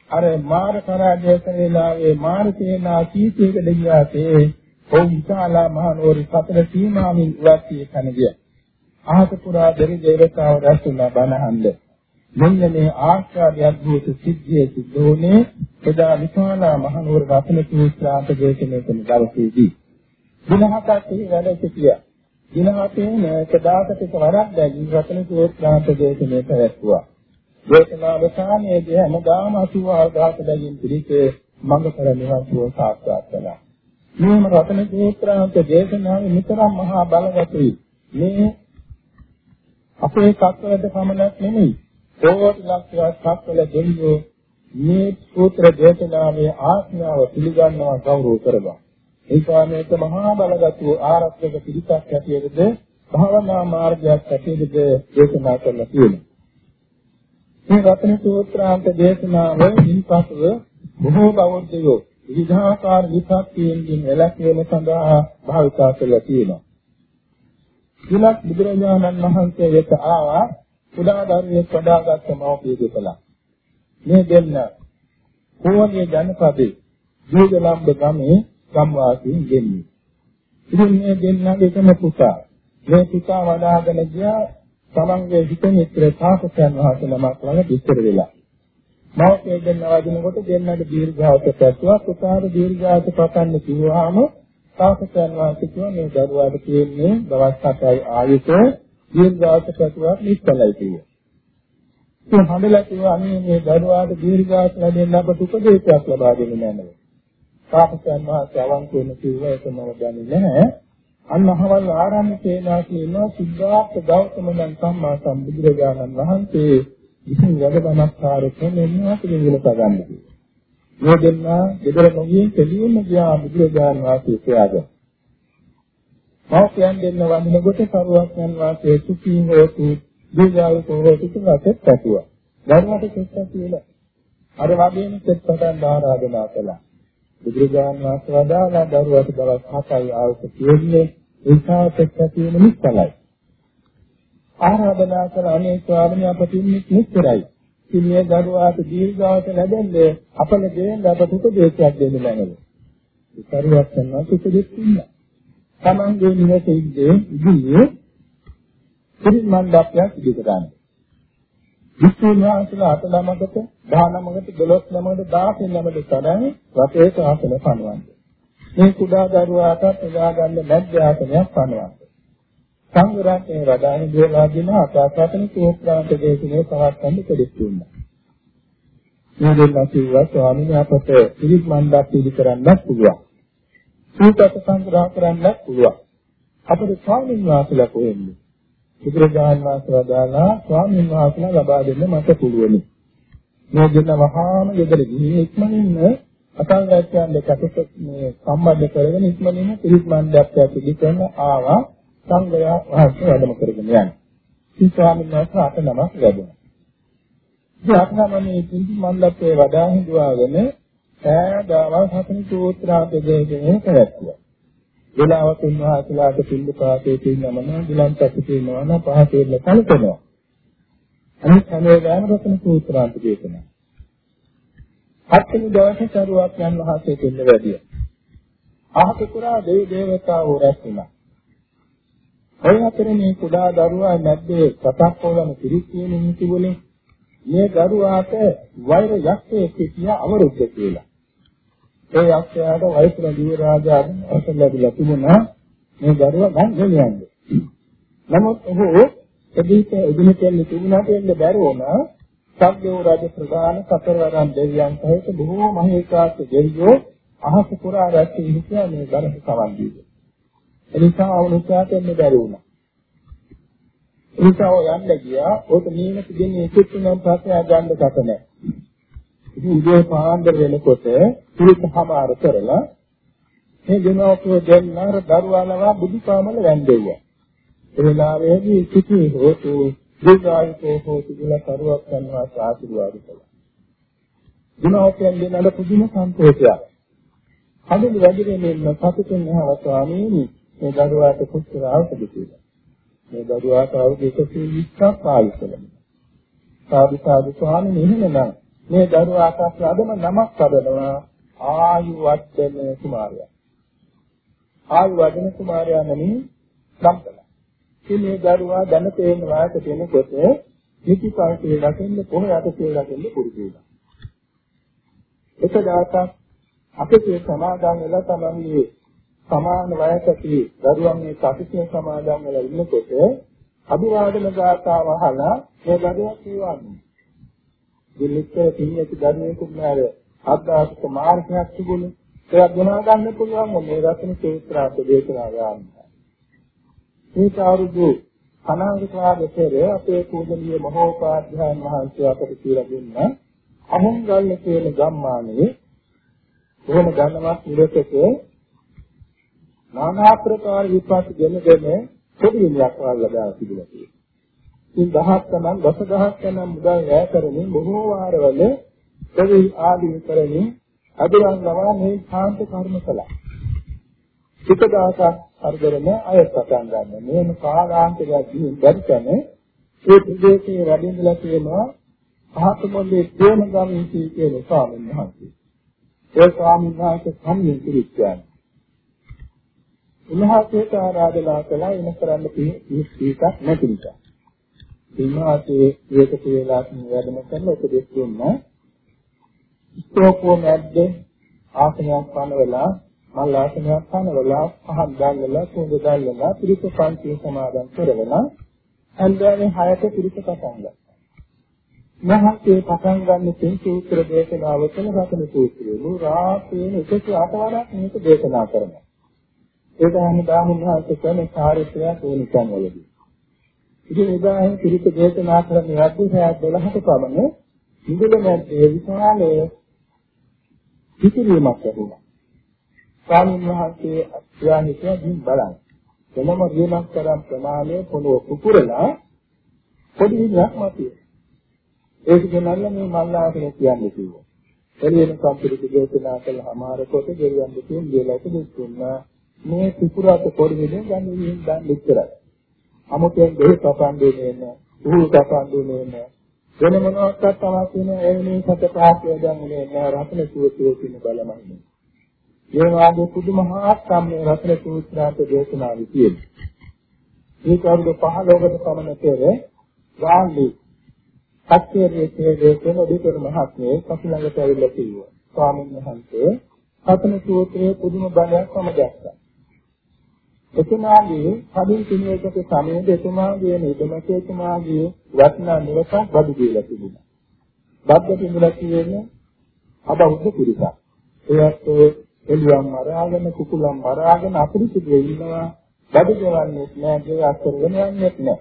Speaker 1: අර මාර කරාජය කරේලාවේ මාර සේනා කීපයක දෙවියාතේ ඔව් විශාලා මහනෝරි සතර සීමාමින් ඉවත් වී කන ගිය. ආහත පුරා දෙවි දේවතාව රැස්ුණා බණහන්ද. මෙන්න මේ ආශ්‍රාදී අද්භූත සිද්ධිය සිද්ධ වුණේ එදා විශාලා මහනුවර රත්න සූත්‍රාන්ත දේශනාවේ කරන දවසේදී. දින හතක් එහි වැඩ සිටියා. දින හතේම කදාකට වරක් දැන් රත්න සූත්‍රාන්ත දේශනාවේ පැවැත්වුවා. දේශනාව සාමයේදී හැමදාම 84000 දැකින් පිළිසේ මඟපර නිවන් සුව සාක්ෂාත් කළා. මේම රතන සූත්‍රාන්ත දේශනාවේ නිතරම මහා බලගතුයි. මේ අපේ සත්වද පමණක් නෙමෙයි කෝටි ලක්ෂයක් සක්වල දෙවියෝ මේ සූත්‍ර දේශනාවේ ආඥාව පිළිගන්නවා ගෞරව කරනවා. ඒ කාමයක මහා බලගත් ආරක්ෂක පිරිසක් ඇතිවෙද භාවනා මාර්ගයක් ඇතිවෙද දේශනා කරලා තියෙනවා. මේ රත්න සූත්‍රාන්ත දේශනාව ඉන්පසුව බොහෝ බෞද්ධයෝ විවිධාකාර විපත්තියෙන් වැළකීම සඳහා භාවිතා කරලා තියෙනවා. ඊළඟ බුදුරජාණන් වහන්සේ වෙත ආවා කුඩා දරුවෙක් වඩාගත් මව්පිය දෙකලා. මේ දෙන්න කෝණිය ජනපදේ දීගලම්බ ගමේ ගම්වාසීන් දෙන්නේ. ඉතින් මේ දෙන්නගේ එකම පුතා. මේ පුතා වඩාගෙන ගියා තමන්ගේ හිත මිත්‍ර තාපසයන් වහන්සේ නමක් ළඟ විස්තර වෙලා. මව්පිය දෙන්න වදිනකොට දෙන්නට දීර්ඝාස පැතුවා පුතාට දීර්ඝාස පතන්න කිව්වහම තාපසයන් වහන්සේ කිව්වා මේ දරුවාට කියන්නේ දවස් 7යි ආයුෂ දීර්ඝාස පැතුවක් නිස්සලයි කිව්වා. ඒ හඬලා කිව්වා අනේ මේ දරුවාට දීර්ඝාස ලැබෙන්න අපට උපදේශයක් ලබා දෙන්න නෑනේ. තාපසයන් වහන්සේ අවංකව කිව්වා ඒක මම දන්නේ නැහැ. අන්නහවල් ආරම්භ තේනා කියනවා සිද්ධාර්ථ ගෞතම නම් සම්මා සම්බුදුරජාණන් වහන්සේ විසින් වැඩ නමස්කාර කරනවා කියලා පගන්න කිව්වා. මේ දෙන්නා ගෙදර නොගිය කෙලින්ම ගියා බුදුරජාණන් වහන්සේ සොයාගෙන. මෞඛ්‍යයන් දෙන්න වඳිනකොට සරුවක් යන වාසයේ සුඛී හෝතු දීගාල කෝරෝති කියලා පැතුවා. ධර්මයට කෙස්සා කියලා. අර වගේම සෙත් පටන් ආරාධනා කළා. බුදුරජාණන් වහන්සේ වදාලා දරුවට දවස් 7යි ආවක කියන්නේ ඒකාපෙත් ඇති වෙන නිස්සලයි. ආරාධනා කළ අනේ ස්වාමීන් අපට ඉන්නේ නිස්සරයි. ඉන්නේ දරුවාට දීර්ඝාස ලැබෙන්නේ අපල දෙන්න අපට උපදේශයක් දෙන්න ලැබෙනවා. ඒ කරුවක් කරනවා උපදෙස් දුන්නා. තමන්ගේ නිවසේ ඉන්නේ ඉන්නේ පිරිත් මණ්ඩපයක් ඉදිරියට ගන්න. විශ්වවිද්‍යාලවල අට ළමකට 19කට 12 ළමකට 16 ළමකට තරම් රටේක ආසන පනවන්නේ. මේ කුඩා දරුවාට ප්‍රදා ගන්න මැද ආසනයක් පනවන්නේ. සංඝ රත්නයේ රදාන දේවාදීන අසාසතන කෝප්‍රාන්ත දේශනේ පවත්වන්න දෙයක් දුන්නා. මේ දෙන්නා කිව්වා ස්වාමීන් අපට පිළිත් මණ්ඩප පිළි කරන්නත් පුළුවන්. සූතක සංග්‍රහ කරන්නත් පුළුවන්. අපිට ස්වාමීන් වහන්සේලා කොහෙන්ද? බුදුරජාණන් වහන්සේ වදාලා ස්වාමීන් වහන්සේලා ලබා දෙන්න මට පුළුවනි. මේ දෙන්න වහාම ගෙදර ගිහින් ඉක්මනින්ම අසංගතයන් දෙකට මේ සම්බන්ධ කරගෙන ඉක්මනින්ම පිළිත් මණ්ඩපයක් පිළි කරන ආවා සංගය වහන්සේ වැඩම කරගෙන යනවා. මේ ස්වාමීන් වහන්සේ අට නමක් වැඩුණා. ඉතින් අත්නමනේ පිළිත් මණ්ඩපයේ වඩා හිඳුවාගෙන ඈදාවල් හතන සූත්‍රාපදයෙන් පැවැත්තුවා. වෙලාවක උන්වහන්සේලාට පිළිපාතේ තියෙනවම දිලන්පත් තියෙනවා නම් පහතේ ලකනකනවා. අනිත් හැමදාම රතන සූත්‍රාන්ත දේශනා. හත්වෙනි දවසේ සරුවක් යන වහන්සේ දෙන්න වැඩිය. අහක පුරා දෙවි දේවතාවෝ රැස් වුණා. ඔය අතරේ මේ කුඩා දරුවා නැද්දේ සතක් පොළන පිරිස් කියන නිතිවලින් මේ දරුවාට වෛර යක්ෂයෙක් කියා අවරුද්ධ කියලා. ඒ යක්ෂයාට වෛශ්‍ර දිව රාජාගෙන් අවසර ලැබිලා තිබුණා මේ දරුවා ගන් ගෙනියන්නේ. නමුත් ඔහු එදිට එදිනෙට එන්න තිබුණාට එන්න බැරි වුණා. සක්දේව රජ ප්‍රධාන සතරවරන් දෙවියන් සහිත බොහෝ මහේකාත් දෙවියෝ අහස පුරා රැස් ඉහිසියා මේ ධර්ම සවන් දීලා. එනිසා අවුරුද්දට එන්න බැරි වුණා. එනිසා යන්න ගියා. ඕක නියම තිබෙන්නේ ඉක්ුත් නම් පස්සේ ගන්න කට නැහැ. ඉතින් උදේ පාන්දර වෙනකොට පිළිපහමාර කරලා මේ දෙනෝකෝ දෙන්නාර දරුවාලවා බුදුපාමල වැන්දෙව්වා. ඒ වෙලාවේදී කිසි හෝතු දීර්ඝායුකෝ හෝතු කියලා කරුවක් කරනවා ආශිර්වාද කළා. දිනෝකයන් දෙන්නට පුදුම සන්තෝෂයක්. හදින් වැඩිරෙන්නේ සතුටින් නහව ස්වාමීනි මේ දරුවාට පුත්‍ර අවශ්‍යද කියලා. මේ දරුවාට අවුරුදු 120ක් ආයුෂ ලැබුණා. සාදු සාදු ස්වාමීනි එහෙමනම් මේ දරුවාට අදම නමක් පදනවා ආයු වර්ධන කුමාරයා. ආයු වර්ධන කුමාරයා නමින් නම් කළා. මේ දරුවා දැන තේන වායක කෙනෙකුට නිතිපල්කේ රකින්න කොහොමද කියලා පුරුදු වෙනවා. එක දවසක් අපේ සමාදන් වෙලා තමන්ගේ සමාන වයසකී දරුවන් මේ කටිසිය සමාදන් වෙලා ඉන්නකොට අභිවාදන ගාථාව අහලා මේ දරුවා කියවන්නේ දෙලිච්චර පිළිවෙති ධර්මයකුත් නෑ ආධාත්මික මාර්ගයක් තිබුණේ ඒක ගුණා ගන්න පුළුවන් මේ රත්න සූත්‍රාත් දේශනා ගන්න. මේක අවුරුදු අනාගතවාදයේ අපේ පූජනීය මහෝපාධ්‍යායන් වහන්සේ අපට කියලා දුන්න අහංගල්ල කියන ගම්මානයේ කොහොම ගන්නවත් ඉරකක নানা ආකාර විපාක දෙනගෙන පොඩි විලක් වලදා තිබුණා කියලා. ඉතින් දහස් ගණන් දසදහස් ගණන් මුදල් වැය කරමින් බොහෝ වාරවල දෙවි ආදී කරමින් අදවන් ගමන මේ ශාන්ත කර්ම කළා. එක දවසක් අර්ධරම අය පටන් ගන්න. මේන කාලාන්තයක් ගිහින් බැරිකම ඒ ප්‍රදේශයේ වැඩිඳලා තියෙනවා පහතමොල්ලේ ප්‍රේම ගාමී කියන ස්වාමීන් වහන්සේ. ඒ ස්වාමීන් වහන්සේ සම්මින් පිළිච්චාන. උන්වහන්සේට ආරාධනා කළා එන කරන්න පිළිපීකක් නැති නිසා. සිංහාසයේ ඒකක වේලා වැඩම කරන උපදෙස් දුන්නා. ස්තෝකෝ මැද්ද ආසනයක් පනවලා මල් ආසනයක් පනවලා පහන් දාන්නලා කුඹ දාන්නලා පිරිස පන්තිය සමාදන් කරවලා අන්දරේ හයට පිරිස පටන් ගත්තා. මහත්යේ පටන් ගන්න තෙන් සූත්‍ර දේශනාව කළ රතන සූත්‍රය. මේ රාත්‍රියේ 108 වරක් මේක දේශනා කරනවා. ඒක හැමදාම උන්වහන්සේ කරන කාර්යය තෝනිකන් වලදී. ඉතින් උදාහරණ පිළිප දේශනා කරන යද්දී සෑ 12ක පමණ ඉඳල මැද්දේ විශාලයේ පිටිරීමක් ලැබුණා. ස්වාමීන් වහන්සේ අත්‍යානිකයෙන් බලන්න. එනම රියමක් කරන් ප්‍රමාණය පොළොව කුපුරලා පොඩි විදිහක් මතුවේ. ඒක ගණන්ල මේ මල්ලාගෙන කියන්නේ කිව්වා. එළියෙන සම්පූර්ණ දේශනා කළාමාර කොට දෙවියන් දෙකින් දෙලක දුන්නා. මේ කුපුරාට පොඩි විදිහෙන් ගන්න විදිහෙන් දැන් විතරයි. අමුතෙන් දෙහි සපන් දෙන්නේ නැහැ. උහු සපන් දෙන්නේ නැහැ. වෙන මොනවාක්වත් අවශ්‍ය නැහැ. ඒ මේ සත පාක්‍ය දැන්නේ නැහැ. රත්න සූත්‍රයේ තියෙන බලමයි. මේ වාගේ පුදුමහත් සම්මේ රත්න සූත්‍රාන්ත දේශනාවි තියෙනවා. මේ කවුරුද 15කට පමණ පෙර ගාන්ධි සත්‍යයේ තේරේ කියන දෙතර මහත්මයේ කපිලඟට ඇවිල්ලා කිව්වා. ස්වාමීන් වහන්සේ රත්න සූත්‍රයේ පුදුම බලයක් මම දැක්කා. එතුමාගේ කඩින් පිළිවෙලකට සමයේදී එතුමාගේ නිදමසේ එතුමාගේ වටිනා නිවසක් බදු දීලා තිබුණා. බද්දට ඉඳලා කියන්නේ අබෞද්ධ පිරිසක්. ඒත් එළියම් මරාගෙන කුකුලම් මරාගෙන අපිරිසිදු ඉන්නවා බඩ ගෙවන්නේ නැහැ ගේ අතර වෙනන්නේ නැහැ.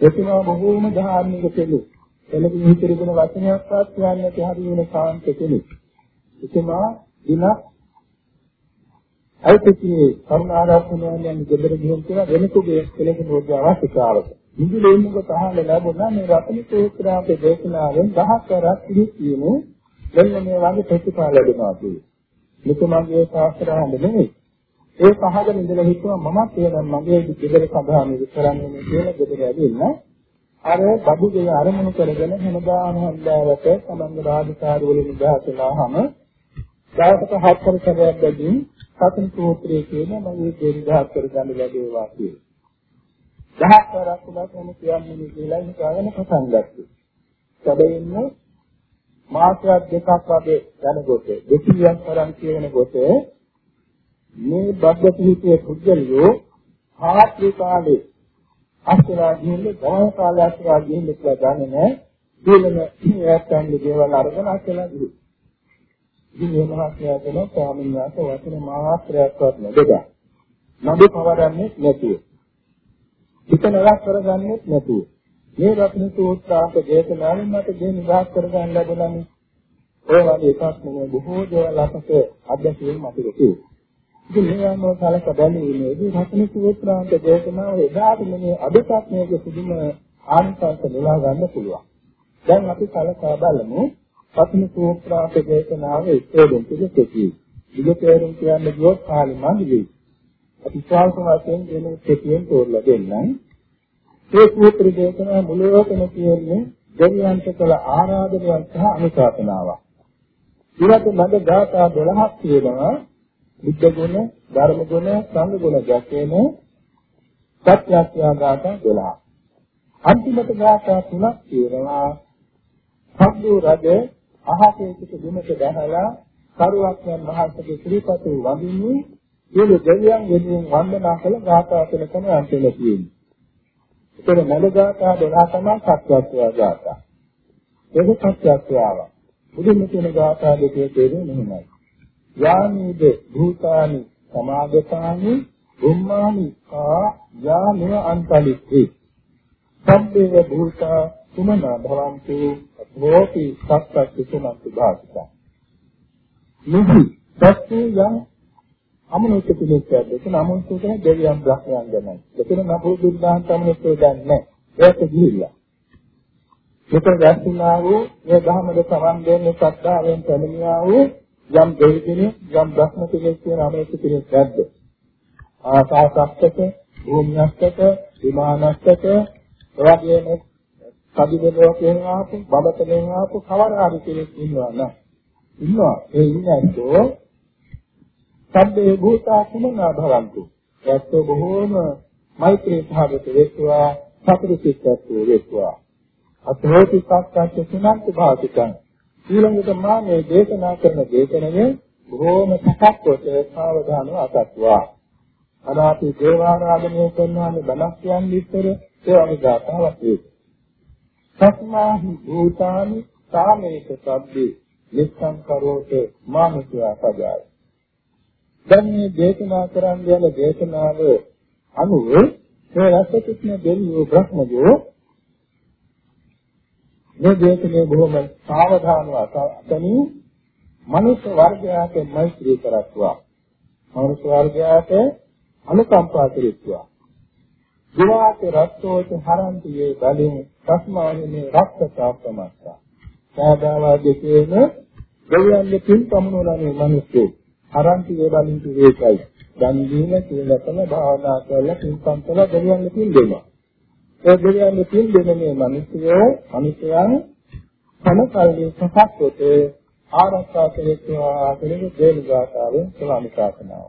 Speaker 1: එතුමා බොහෝම ධාර්මික කෙනෙක්. එළකින් හිතරිගෙන වචනයක්වත් කියන්නේ හරි වෙන සාන්ත කෙනෙක්. එතුමා දින අයිතිකේ කරුණාරාධනයන් ගෙදර ගිහින් කියලා වෙනකුගේ කෙලෙකින් රෝග අවශ්‍යතාවක. නිදුලෙන්නක තහන ලැබුණා මේ රත්න සූත්‍රාන්තේ දේශනාවෙන් දහස් කරක් පිළිසියනේ මෙන්න මේ වගේ ප්‍රතිඵල ලැබෙනවා කියන්නේ. මෙතුමන්ගේ ශාස්ත්‍රාන්ත නෙමෙයි. ඒ පහගෙන ඉඳලා හිතුවා මමත් එහෙනම් මගේ ගෙදර සඳහා මේ විතරන්නේ කියලා ගෙදර ඇවිල්ලා අර බඩු දෙය අරමුණු කරගෙන හැමදාම හන්දාවට තමන්ගේ රාජකාරී වලින් නිදහසලාම දවසක හතර සැරයක් බැගින් සතන සූත්‍රයේ කියන මගේ දෙවිදහස් කරගන්න ලැබේවා කියලා. දහස් කරක් උනත් මම කියන්නේ කියලා හිතාගෙන පටන් ගත්තා. සැබවින්ම මාසයක් දෙකක් වගේ යනකොට දෙකියක් තරම් කියනකොට මේ බද්ධ පිහිටියේ පුද්ගලයෝ ආත්මී කාලේ අස්තලා ගිහින් ගමන කාලය අස්තලා ගිහින් කියලා දන්නේ නැහැ. දීලම ඇත්තන්ගේ දේවල් අරගෙන අස්තලා ගිහින්. ඉතින් මේ මහත්මයා කියන ස්වාමීන් වහන්සේ වචන මාත්‍රයක්වත් නැදගා. නඩු පවරන්නේ නැතුව. හිත නරක කරගන්නේ නැතුව. මේ රත්න සූත්‍රාන්ත දේශනාවෙන් මට මේ නිවාස කරගන්න ලැබුණානේ. ඔය වගේ එකක් නෙමෙයි බොහෝ දේවල් අපට අධ්‍යක්ෂයෙන් මතක තියෙනවා. ඉතින් මේ අනුව සලක බැලීමේදී රත්න සූත්‍රාන්ත දේශනාව එදාට නෙමෙයි අදටත් මේක පුදුම ආනිසංස නෙලා ගන්න පුළුවන්. දැන් අපි සලකා බලමු රත්න සූත්‍රාන්ත දේශනාවේ ඉස්සෙල්ලා පිළිපෙති. ඉලක්කයෙන් කියන්නේ ගියොත් කාලෙ මඟුලි. අපි ස්වාල්ප වශයෙන් දෙන කෙටියෙන් තෝරලා දෙන්නම්. ඒ සූත්‍ර දේශනාව මුලවටම කියන්නේ දෙවියන්ට කළ ආරාධනයක් සහ අනුශාසනාවක්. ඊට මැද ගාථා 12ක් තියෙනවා. බුද්ධ ගුණ, ධර්ම ගුණ, සංඝ ගුණ දැක්වෙන සත්‍යඥා ගාථා 12. අන්තිමට ගාථා තුනක් තියෙනවා. සම්දු රජ අහසේ සිට බිමට බැහැලා කරුවක් යන මහත්කේ ශ්‍රීපතු වඳින්නේ සියලු දෙවියන් වෙනුවෙන් වන්දනා කළ ගාථා තුන තමයි අන්තිමට තියෙන්නේ. ඒතර මැද ගාථා 12 තමයි සත්‍යත්වය ගාථා. ඒක සත්‍යත්වයව. බුදුන් කියන ගාථා දෙකේ තේරුම මෙහෙමයි. යානීද භූතානි සමාගතානි බුම්මානි කා යානව අන්තලික්ඛි. සම්පේව භූතා කුමනා භවන්තු භෝති සත්ත්‍ය සුමන්තු භාසිතා. නිහි සත්‍ය යම් අමනුෂ්‍ය කෙනෙක් ඇද්ද අමනුෂ්‍ය කෙනෙක් දෙවියන් බ්‍රහ්මයන් ගැනයි. එතන නපුරු දුර්දාන්ත අමනුෂ්‍ය දන්නේ ඒක ගිහිල්ලා. මෙතන දැක්ුණා වූ මේ ධර්මද සමන් දෙන්නේ සත්‍යාවෙන් පැමිණියා වූ යම් දෙවි කෙනෙක් යම් බ්‍රහ්ම කෙනෙක් කියන අමනුෂ්‍ය කෙනෙක් ඇද්ද. ආකාශස්තක, භූමියස්තක, විමානස්තක, එවැගේම කදිදලෝකයෙන් ආපු, බබතලෙන් ආපු කවර හරි කෙනෙක් ඉන්නවා නේද? ඉන්නවා. ඒ ඉන්නකෝ සබ්බේ භූතා කුමනා භවන්තු. ඇත්තෝ බොහෝම මෛත්‍රී භාගත වේවා සතුරු සිත්ත්ව වේවා. අතෝති සක්කාච්ච සුනන්ත භාවිකං. ඊළඟට මා මේ දේශනා කරන දේශනාවේ බොහෝම සකක්කොට සාවධානව අසත්වා. අනාපි දේවාරාධනය කරනවානේ බණක් කියන්නේ විතර ඒ අනුගතාවක් වේ. සස්මාහි භූතානි සාමේක සබ්බේ නිස්සං කරෝත මානුෂයා පජාය. දැන් මේ දේශනා කරන්න යන දේශනාව අනුව මේ රසකිටන දෙවියෝ බ්‍රහ්මයෝ මේ දේශනේ බොහොම සාවධානව අතනින් මනුෂ්‍ය වර්ගයාට මෛත්‍රී කරත්වා මනුෂ්‍ය වර්ගයාට අනුකම්පා කෙරෙත්වා දිවාත රත්තෝච හරන්තියේ බලින් තස්මානේ රක්තසාප්තමස්සා සාදාවා දෙකේම දෙවියන්ගේ පින් පමුණුවනේ මිනිස්සු අරන්ති වේබලින් ඒකයි. දන් දීම සීලකම භාවනා කරලා පින්කම් කළා දෙවියන්ගේ පින් දෙනවා. ඒ දෙවියන්ගේ පින් දෙන මේ මිනිස්සුયો මිනිසයන් සමකල්ලි සසක්කොට ආරක්ෂා කෙරෙනවා කියන දේනිගාතාවෙන් සලාමිකාසනාව.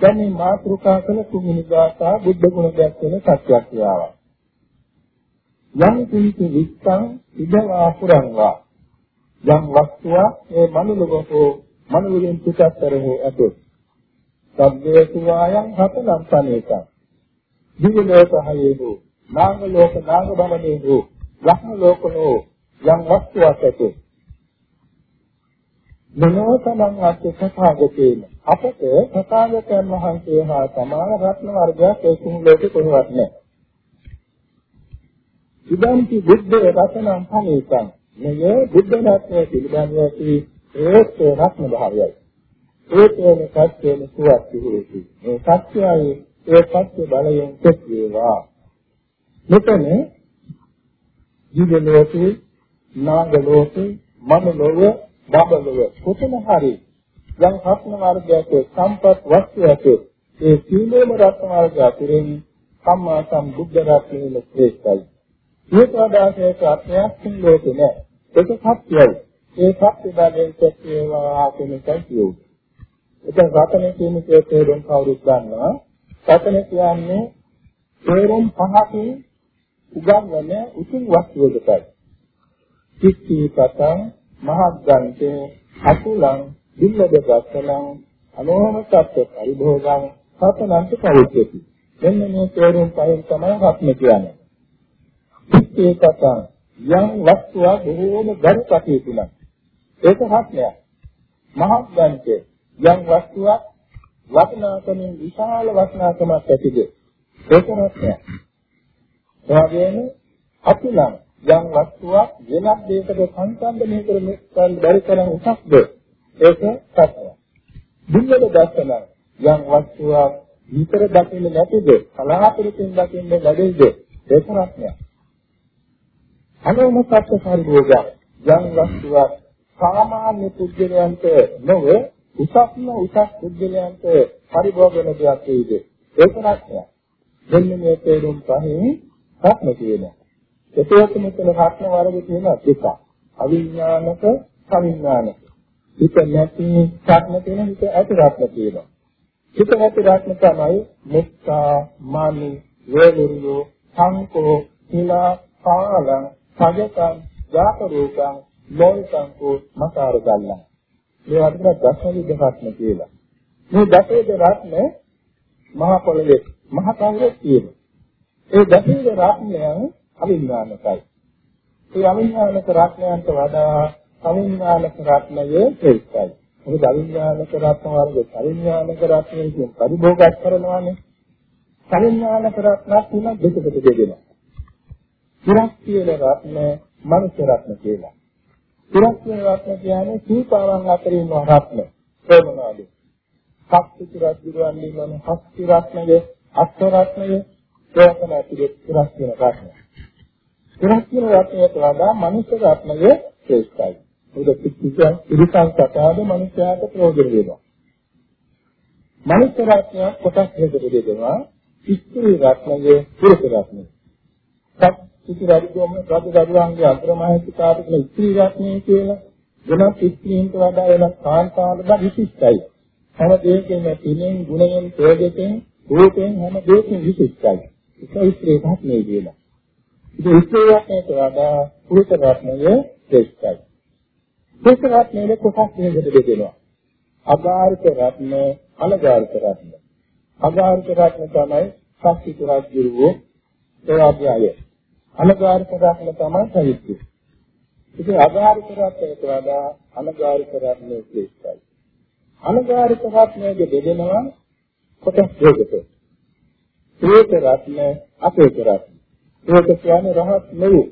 Speaker 1: දැන් මේ මාතෘකා කළ තුන්වෙනි ගාථා බුද්ධ ගුණ දැක්වෙන සත්‍යයක් ක්‍රියාවක්. යම් කිසි විස්සං ඉදවා පුරංවා යම් වස්තුවක් මේ මනුලොවකෝ මනුවෙන් පිටත්තර හෝ ඇතොත් සබ්බේසු වායං හතනම් පනේක දිව්‍ය ලෝක හයේ හෝ නාග ලෝක නාග භවනේ හෝ බ්‍රහ්ම ලෝකනෝ යම් වස්තුවක් ඇති. මනෝතමං වාක්‍ය කථාගතේන අපට කථාගතයන් වහන්සේ හා සමාන රත්න වර්ගයක් ඒ කුණුලෝකේ කොහෙවත් නැහැ. ඉදන්ති බුද්ධ රතනං පණිතං මෙය බුද්ධ රත්නය පිළිබඳව ඇති ඒත් රත්න භාවයයි. ඒකේන සත්‍යේන සුවත් විහෙති. මේ සත්‍යයයි ඒ සත්‍ය බලයෙන් කෙස් වේවා. මෙතන ජීව ලෝකේ නාග ලෝකේ මනෝලෝක බබලෝක කොතන හරි යම් රත්න වර්ගයක සම්පත් වස්තුවක ඒ සීලේම රත්න වර්ග අතරින් සම්මා සම්බුද්ධ රත්නයේ ශ්‍රේෂ්ඨයි. ඒක ආදාසයක අත්‍යයක් ලෝකේ නෑ. ඒක සත්‍යයි. ඒ සත්‍ය බාදයෙන් සත්‍යවා කියන එකයි කියන්නේ. එතන රතන කියන එකේ තේරුම් කවුරුත් දන්නවා. රතන කියන්නේ තේරුම් පහකින් උගන්වන උතුම් වස්තුවකටයි. කිච්චි පතං මහග්ගන්තේ අකුලං දිල්ලද ගස්සලං අනෝම සත්‍ය පරිභෝගං සතනන්ත පවිච්චති. මෙන්න මේ තේරුම් පහෙන් තමයි රත්න කියන්නේ. කිච්චි පතං යම් වස්තුවක් බොහෝම ගරු කටයුතුලක්. ඒක රත්නයක්. මහග්ගන්තේ යම් වස්තුවක් වටිනාකමින් විශාල වටිනාකමක් ඇතිද ඒක රත්නයක්. එවැගේම අකුලං යම් වස්තුවක් වෙනත් දෙයකට සංසන්දනය කරන්න බැරි තරම් උසස්ද ඒක සත්‍යයක්. දුන්නද දැක්කම යම් වස්තුවක් විතර දකින්න නැතිද කලාපරිතින් දකින්න ලැබෙයිද ඒක රත්නයක්. අනෝම සත්‍ය පරිභෝගය යම් වස්තුවක් සාමාන්‍ය පුද්ගලයන්ට නොව උසස්ම උසස් පුද්ගලයන්ට පරිභෝග වෙන දෙයක් වේද ඒක රත්නයක්. මෙන්න මේ තේරුම් පහෙන් රත්න කියනවා. එතකොට මෙතන රත්න වර්ග තියෙනවා දෙකක්. අවිඥානික, සවිඥානික. හිත නැති රත්න තියෙන හිත ඇති රත්න තියෙනවා. හිත නැති රත්න තමයි මෙත්තා, මානි, වේලිරියෝ, සංකෝ, හිලා, පාලං, සජකං, ජාතරෝකං, ලෝකංකෝ, මකාර ගල්ලං. මේවට කියන දසවිධ රත්න කියලා. මේ දසවිධ රත්න මහ පොළවේ මහ කවුරුත් තියෙනවා. ඒ දසවිධ රත්නයන් අවිඥානිකයි. ඒ අවිඥානික රත්නයන්ට වඩා අවිඥානික රත්නය ශ්‍රේෂ්ඨයි. මොකද අවිඥානික රත්න වර්ග පරිඥානික රත්නය කියන පරිභෝගයක් කරනවානේ. පරිඥානික රත්නක් තුන දෙකකට බෙදෙනවා. ඉරක් කියන රත්න මනුෂ්‍ය රත්න කියලා. ඉරක් කියන රත්න කියන්නේ සීපාවන් අතර ඉන්න රත්න. ඒ මොනවාද? සක්ති රත්න දිවන්නේ හස්ති රත්නය, අස්ස රත්නය, ඒකම ඇතුලේ ඉරක් කියන රත්නය. ඉරක්කින රත්නයට වඩා මනුෂ්‍ය රත්නය ශ්‍රේෂ්ඨයි. ඒක පිටිසන් ඉරිසන් සතාද මනුෂ්‍යයාට ප්‍රයෝජන වෙනවා. මනුෂ්‍ය රත්නය කොටස් දෙකකට බෙදෙනවා. ස්ත්‍රී රත්නය, පුරුෂ රත්නය. සත්‍විති රජුම රජදරුවන්ගේ අග්‍රමහේතුකාට කියන ස්ත්‍රී රත්නය කියලා වෙනත් ස්ත්‍රීන්ට වඩා වෙනත් කාන්තාවල බව විශිෂ්ටයි. හැම දෙයකින්ම තිනෙන්, ගුණයෙන්, තේජයෙන්, රූපයෙන් හැම දෙයකින් විශිෂ්ටයි. ඒක ස්ත්‍රී රත්නය කියලා. ඉතින් ස්ත්‍රියකට වඩා පුරුෂ රත්නය ශ්‍රේෂ්ඨයි. පුරුෂ රත්නයේ කොටස් දෙකකට බෙදෙනවා. අගාරික රත්න, අනගාරික රත්න. අගාරික රත්න තමයි ශක්ති රාජ්‍යරුවෝ ඒවාභ්‍යය. අනගාරික රත්න තමයි සවිත්‍ය. ඉතින් අගාරික රත්නයට වඩා අනගාරික රත්නය ශ්‍රේෂ්ඨයි. අනගාරික රත්නයේ බෙදෙනවා කොටස් දෙකකට. ඒක රත්න, අපේක රත්න. ඒක කියන්නේ රහත් නෙවෙයි.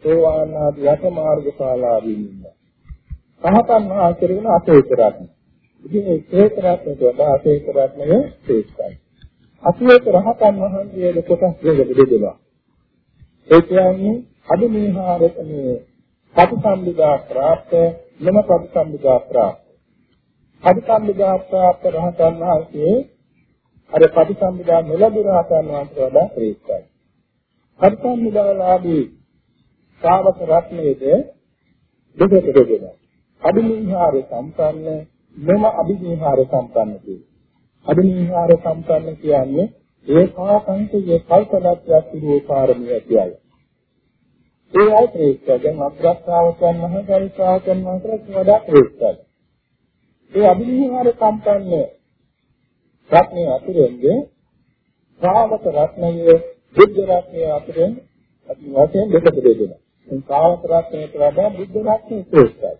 Speaker 1: සෝවාන් ආදී යත මාර්ග ශාලාවේ ඉන්න. රහතන් වහන්සේ කියන අතේතරක්. ඉතින් ඒ තේතරක්ට වඩා අතේතරක්මය ශ්‍රේෂ්ඨයි. අතිවේක රහතන් වහන්සේගේ කොටස් දෙකකට බෙදෙනවා. ඒ කියන්නේ අදිමේහාරකමේ පටිසම්භිදා ප්‍රාප්ත නම පටිසම්භිදා ප්‍රාප්ත. පටිසම්භිදා ප්‍රාප්ත රහතන් වහන්සේ අර පටිසම්භිදා නොලබු රහතන් වහන්සේ වඩා ශ්‍රේෂ්ඨයි. පරිසම්මිදාලාභී ශ්‍රාවක රත්නයේද දෙකට බෙදෙනවා. අභිනිහාර සම්පන්න මෙම අභිනිහාර සම්පන්න කියලා. අභිනිහාර සම්පන්න කියන්නේ ඒකාකාන්තයේ කල්පනාත්‍යක් පිළිවෙල පාරමිය ඇතියයි. ඒ අය ශ්‍රේෂ්ඨ දැන් අග්‍රස්ථාවකයන් මහාචාර්ය ශ්‍රාවකයන් වහන්සේට වඩා ශ්‍රේෂ්ඨයි. ඒ අභිනිහාර සම්පන්න රත්නයේ අතුරෙන්ද ශ්‍රාවක රත්නයේ බුද්ධ රත්නය අතරින් අපි වශයෙන් දෙකට බෙදෙනවා. මේ ශ්‍රාවක රත්නයට වඩා බුද්ධ රත්නය ශ්‍රේෂ්ඨයි.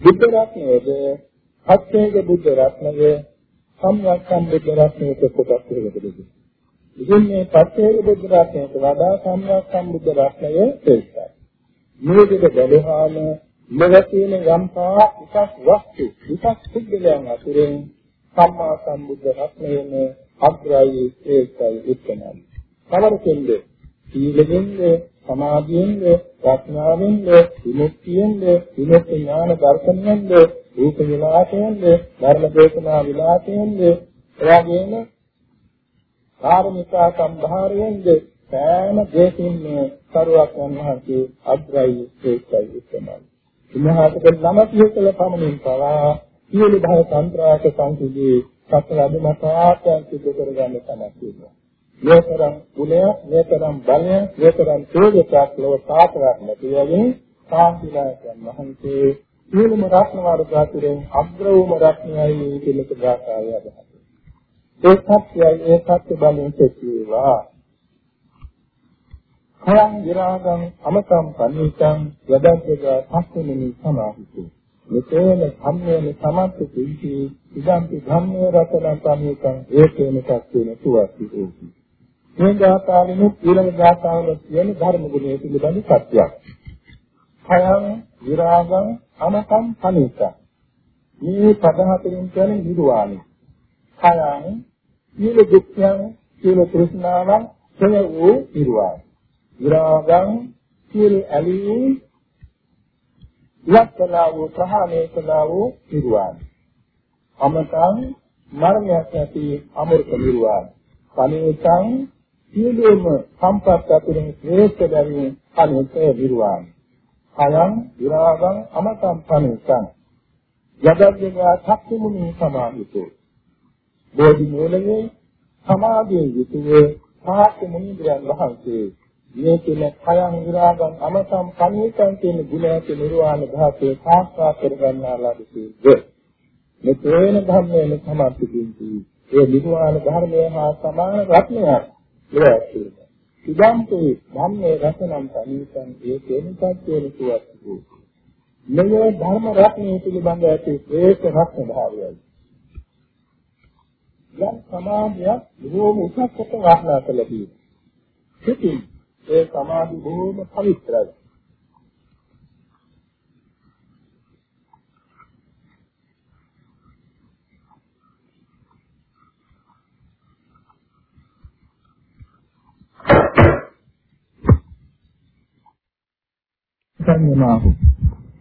Speaker 1: බුද්ධ රත්නයේද අත්‍යේක බුද්ධ රත්නය සම්වත්තම් බුද්ධ රත්නයට කොටස් දෙකකදී. ඉතින් මේ පත්‍යේක බුද්ධ රත්නයට වඩා සම්වත්තම් බුද්ධ රත්නය ශ්‍රේෂ්ඨයි. මේ දෙක බැලුවාම මෙවැතින යම්පා එකක් වස්තු එකක් පුද්ගලයන් අතුරෙන් සම්මා සම්බුද්ධ රත්නයේම අග්‍රයි ඒකයි උත්තමයි. කවරකින්ද? සීලෙන්ද, සමාධියෙන්ද, ප්‍රඥාවෙන්ද, විමුක්තියෙන්ද, විමුක්ති ඥාන දර්ශනයෙන්ද, රූප විලාසයෙන්ද, ධර්ම දේශනා විලාසයෙන්ද, එවාගෙම කාර්මිකා සම්භාරයෙන්ද සෑම දෙයකින්ම කරුවක් වහන්සේ අග්‍රයි ඒකයි උත්තමයි. උන්වහන්සේගේ නම පියකල පමණින් පවා සියලු භව සංත්‍රාස සංසිදී සතර අධිමතායන් සිදු කරගන්න තමක් වෙනවා. මේතරම් ගුණය, මේතරම් බලය, මේතරම් තේජසක් ලොව සාතරක් නැති වගේ සාන්තිදායකයන් වහන්සේ සියලුම රත්න වර්ග අතුරෙන් අග්‍ර වූම රත්නයයි කියන ප්‍රකාශය අදහස්. ඒ සත්‍යයි ඒ සත්‍ය බලයෙන් තෙච්චේවා. khයං විරාගං අමතං පනිතං යදංගා සම්පූර්ණනි සමාහිතේ මෙතේන ධම්මේන සමත්ති කිංචි ඉදම්පි ධම්මේ රතනං පනිතං ඒකේන සත්‍යේන සුවස්ති හෝති මේ ගාථාවෙනු ඊළඟ ගාථාවල තියෙන ධර්ම ගුණය පිළිබඳ සත්‍යයක් khයං විරාගං අමතං පනිතං මේ පද හතරින් කියන්නේ නිර්වාණය khයං සීල දුක්ඛයන් සීල තෘෂ්ණාවන් සෙව වූ නිර්වාණය විරාගං සියල් ඇලී ඉලක්කලා වූ ප්‍රහාණය කළා වූ නිර්වාණ. අමතං මරණයක් ඇති අමෘත නිර්වාණ. කණේතං සියලුම සම්පත් අතුරින් ශ්‍රේෂ්ඨ බැවින් අනිත නිර්වාණ. අයං විරාගං අමතං කණේතං යදග්ගා සක්මුනි සමාහිතෝ. බෝධි මූලයේ සමාධියේ යුතුවේ සාක්‍ය මුනිඳුරන් වහන්සේ. මේ කියන කයං විරාගං අමතම් කණීතං කියන ගුණ ඇති නිර්වාණ ධාතේ සාක්ෂාත් කරගන්නාලා දෙසේද මේ තේන ධම්මයෙන් සමර්ථිතින්ති ඒ නිර්වාණ ධර්මය හා සමාන රත්නයක් ලැබෙයි ඉදම්පේ ධම්මේ රසනම් කණීතං ඒ තේනපත් කියන සුවස්තු මේ ධර්ම රත්නය පිළිබඳ ඇති ඒක රත්න භාවයයි යම් සමාධියක් බොහෝම උසස් කොට වාසනා කළ තියෙනවා ඒ සමාධි බොහොම පවිත්‍රයි. සංයමාහු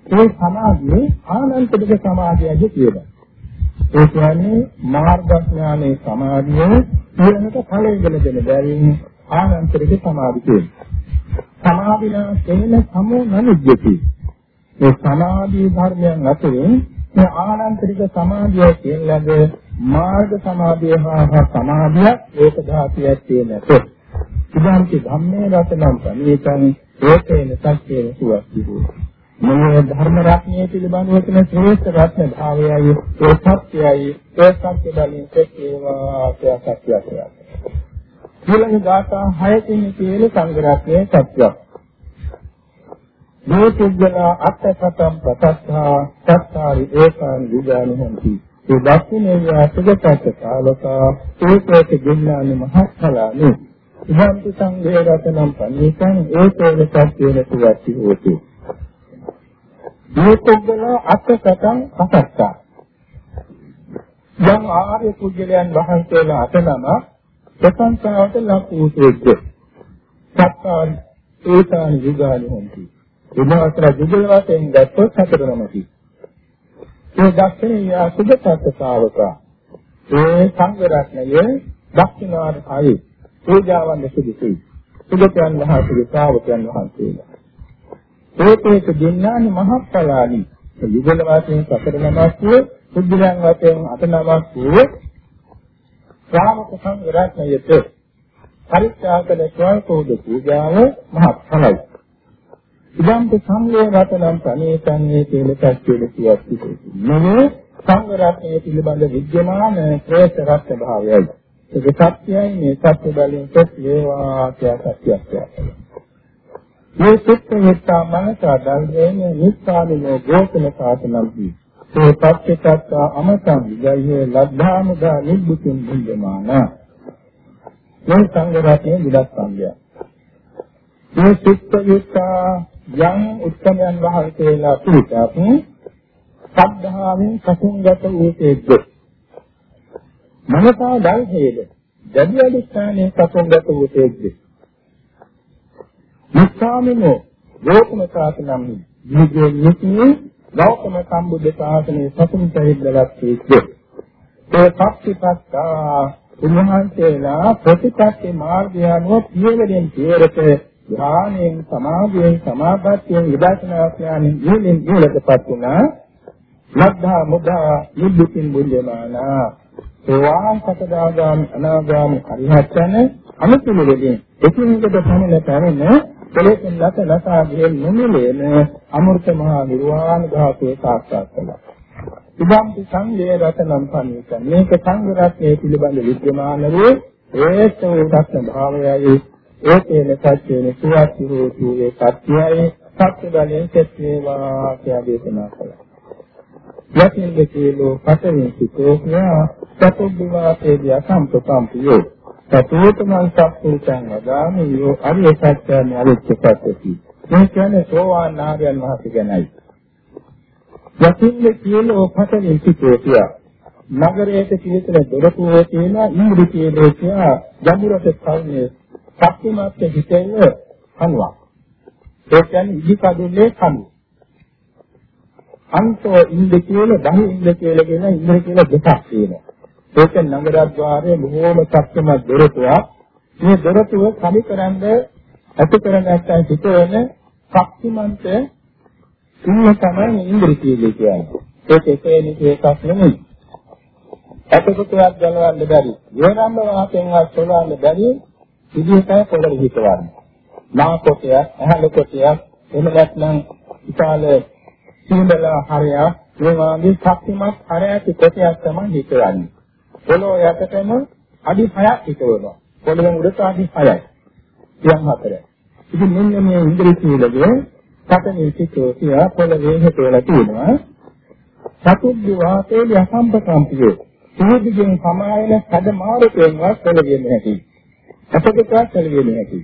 Speaker 1: ඒ සමාධියේ ආනන්තරික සමාධියද කියලා. ඒ කියන්නේ මාර්ග ඥානයේ සමාධිය ඊළඟට ඵලයෙන් දෙන බැවින් ආනන්තරික සමාධි කියනවා. සමාධිලා තේන සමෝ නනිජ්ජති. මේ සමාධි ධර්මයන් අතරින් මේ ආනන්තරික සමාධිය කියන්නේ මාර්ග සමාධිය හා සමාධිය ඒක ධාතියක් තියෙනට. ඉදාන්ති ධම්මේ රතනම් පණීතං ඒකේන සත්‍යේන සුවස්ති මේ ධර්ම රත්නය පිළිබඳව තියෙන ශ්‍රේෂ්ඨ රත්න භාවයයි ඒ සත්‍යයයි ඒ සත්‍ය බලයෙන් සත්‍යවා සත්‍යයක්. ඊළඟ ගාථා 6කින් කියන සංග්‍රහයේ සත්‍යයක්. මේ පුද්ගලා අත්තකතම් ප්‍රතස්ථා සත්තාරි ඒකාන් විදානහಂತಿ. ඒ දක්ෂිනේ යාසගතක කාලකා ඒකේත ගෙන්නානි මහත්ඵලානි. ඉහන්ති සංඝේ රතනම් පණීතං ඒකේන සත්‍යේන සුවති හෝති. මේ පුද්ගලා අත්තකතම් ප්‍රතස්ථා යම් ආර්ය පුද්ගලයන් වහන්සේලා අතනම ප්‍රශංසාවට ලක් වූ සේක. සත්තාන් ඒතාන යුගාලි හොන්ති. උදාහතර යුගල වශයෙන් ගත්තොත් හතර නමකි. ඒ දක්ෂිනීය සුගතත් ශාවක. ඒ සංඝ රත්නයේ දක්ෂිනාට ආයි පූජාවන් සුදුසුයි. සුගතයන් වහන්සේගේ ශාවකයන් වහන්සේලා. ඒකේක දෙන්නානි මහත්ඵලානි. යුගල වශයෙන් සතර නමක් වූ බුද්ධයන් වශයෙන් අට නමක් වූ ශ්‍රාවක සංඝ රත්නයට පරිත්‍යාගන ස්වල්පෝද පූජාව මහත් ඵලයි. ඉදම්ප සංඝ රත්නම් ප්‍රණීතන්නේ තේන සත්‍යද කියත් මේ සංඝ රත්නයේ පිළිබඳ විද්‍යමාන ශ්‍රේෂ්ඨ රත්න භාවයයි. ඒක සත්‍යයි මේ සත්‍ය බලයෙන් තත් වේවා කියා සත්‍යයක්. මේ සිත් මෙත්තා මනසා ධර්මයෙන් නිස්සාරිනෝ ගෝතන සාසනම්හි ඒ පච්චේතත් අමතං විජය ලද්ධාමුදා නිබ්බුතින් බුද්ධමාන මේ සංඝ රත්නයේ විදක් සංගය මේ සිත් මෙත්තා යම් උත්තමයන් වහන්සේලා පිටත් සද්ධාවෙන් කසුන්ගත වූතේද මනසා ධර්මයේද දැඩි අධිෂ්ඨානයේ කසුන්ගත වූතේද නිස්සාමිනෝ ලෝකම සාසනම් ජීවිතයේ නිත්‍ය ගෞතම සම්බුද්ධ ශාසනයේ සතුන් පෙරෙද්දලක් තියෙද්දී ඒ පක්ෂිපත්තා උන්වහන්සේලා ප්‍රතිපත්ති මාර්ගය අනුව පියවරෙන් පියවරට ධානයෙන් සමාධියෙන් සමාපත්තියෙන් විදර්ශනා ඥානෙන් ඉහළින් ඉහළටපත් වුණා. ලද්ධා මුදා නිබ්බුතින් බුද්ධමානා. සෝවාන් සකදාගාමි අනාගාමි අරිහත්යන අනුතුලෙදී එකිනෙකට පමණ පැරෙන කෙලෙසුන් නැත නැසා ගෙන් නොමිලේන අමෘත මහා නිර්වාණ ධාතුවේ සාක්ෂාත් කළා. ඉදම්පි සංඝේ රතනම් පණිත මේක සංඝ රත්නයේ පිළිබඳ විද්‍යමාන වූ ඒත උදස්ස භාවයයි ඒකේන සත්‍යේන සුවත්ති හෝතු ඒ සත්‍යයයි සත්‍ය බලයෙන් සෙත් වේවා කියලා දේශනා කළා. යකින් දෙකේලෝ පතරින් සිතෝඥා සතුබ්බවාතේදී අසම්පතම්පියෝ සතෝතමං සත්පුරුෂයන් වදාමි යෝ අරිය සත්‍යයන් අරිච්ච සත්‍යති. මේ කියන්නේ සෝවාන් ආර්යයන් වහන්සේ ගැනයි. යකින්ද කියලෝ පතලින් සිටෝතිය. නගරයට පිළිතර දොරටුවේ තියෙන ඉන්ද්‍ර කියලෝ කියා ජඹුරට කල්නේ ශක්තිමත් හිතෙන කනුවක්. ඒ කියන්නේ ඉදි කඩුල්ලේ කනුව. අන්තෝ ඉන්ද්‍ර කියලා බහු ඉන්ද්‍ර කියලා කියන ඉන්ද්‍ර කියලා දෙකක් තියෙනවා. ඒක නගරද්වාරයේ බොහෝම ශක්තිමත් දොරටුවක්. මේ දොරටුව කලිකරන්න ඇති කර නැත්නම් හිතවන ශක්තිමන්ත ඉන්න තමයි ඉන්ද්‍රිය කියන්නේ. ඒක එකේ නිකේකක් නෙමෙයි. ඇටකොටයක් ගලවන්න බැරි. යෝනම්ම වාතෙන්වත් සොලවන්න බැරි විදිහට පොළොව හිතවන්නේ. නා කොටයක්, ඇහැල කොටයක්, එහෙම නැත්නම් විශාල සීඳලා හරයක්, මේ වගේ ශක්තිමත් හරයක් කොටයක් තමයි හිතවන්නේ. පොළොව යටටම අඩි 6ක් හිටවනවා. පොළොවෙන් උඩට අඩි 6යි. සියම් හතරයි. ඉතින් මෙන්න මේ ඉන්ද්‍රිය සීලයේ සතනේ සිටෝ කියා පොළොවේ හිටවලා තියෙනවා. සතුද්දි වාතේ යසම්පකම්පියේ. සෝදිගෙන් සමායන කඩ මාරුකෙන්වත් පොළොවේ නැති. අපිටවත් පොළොවේ නැති.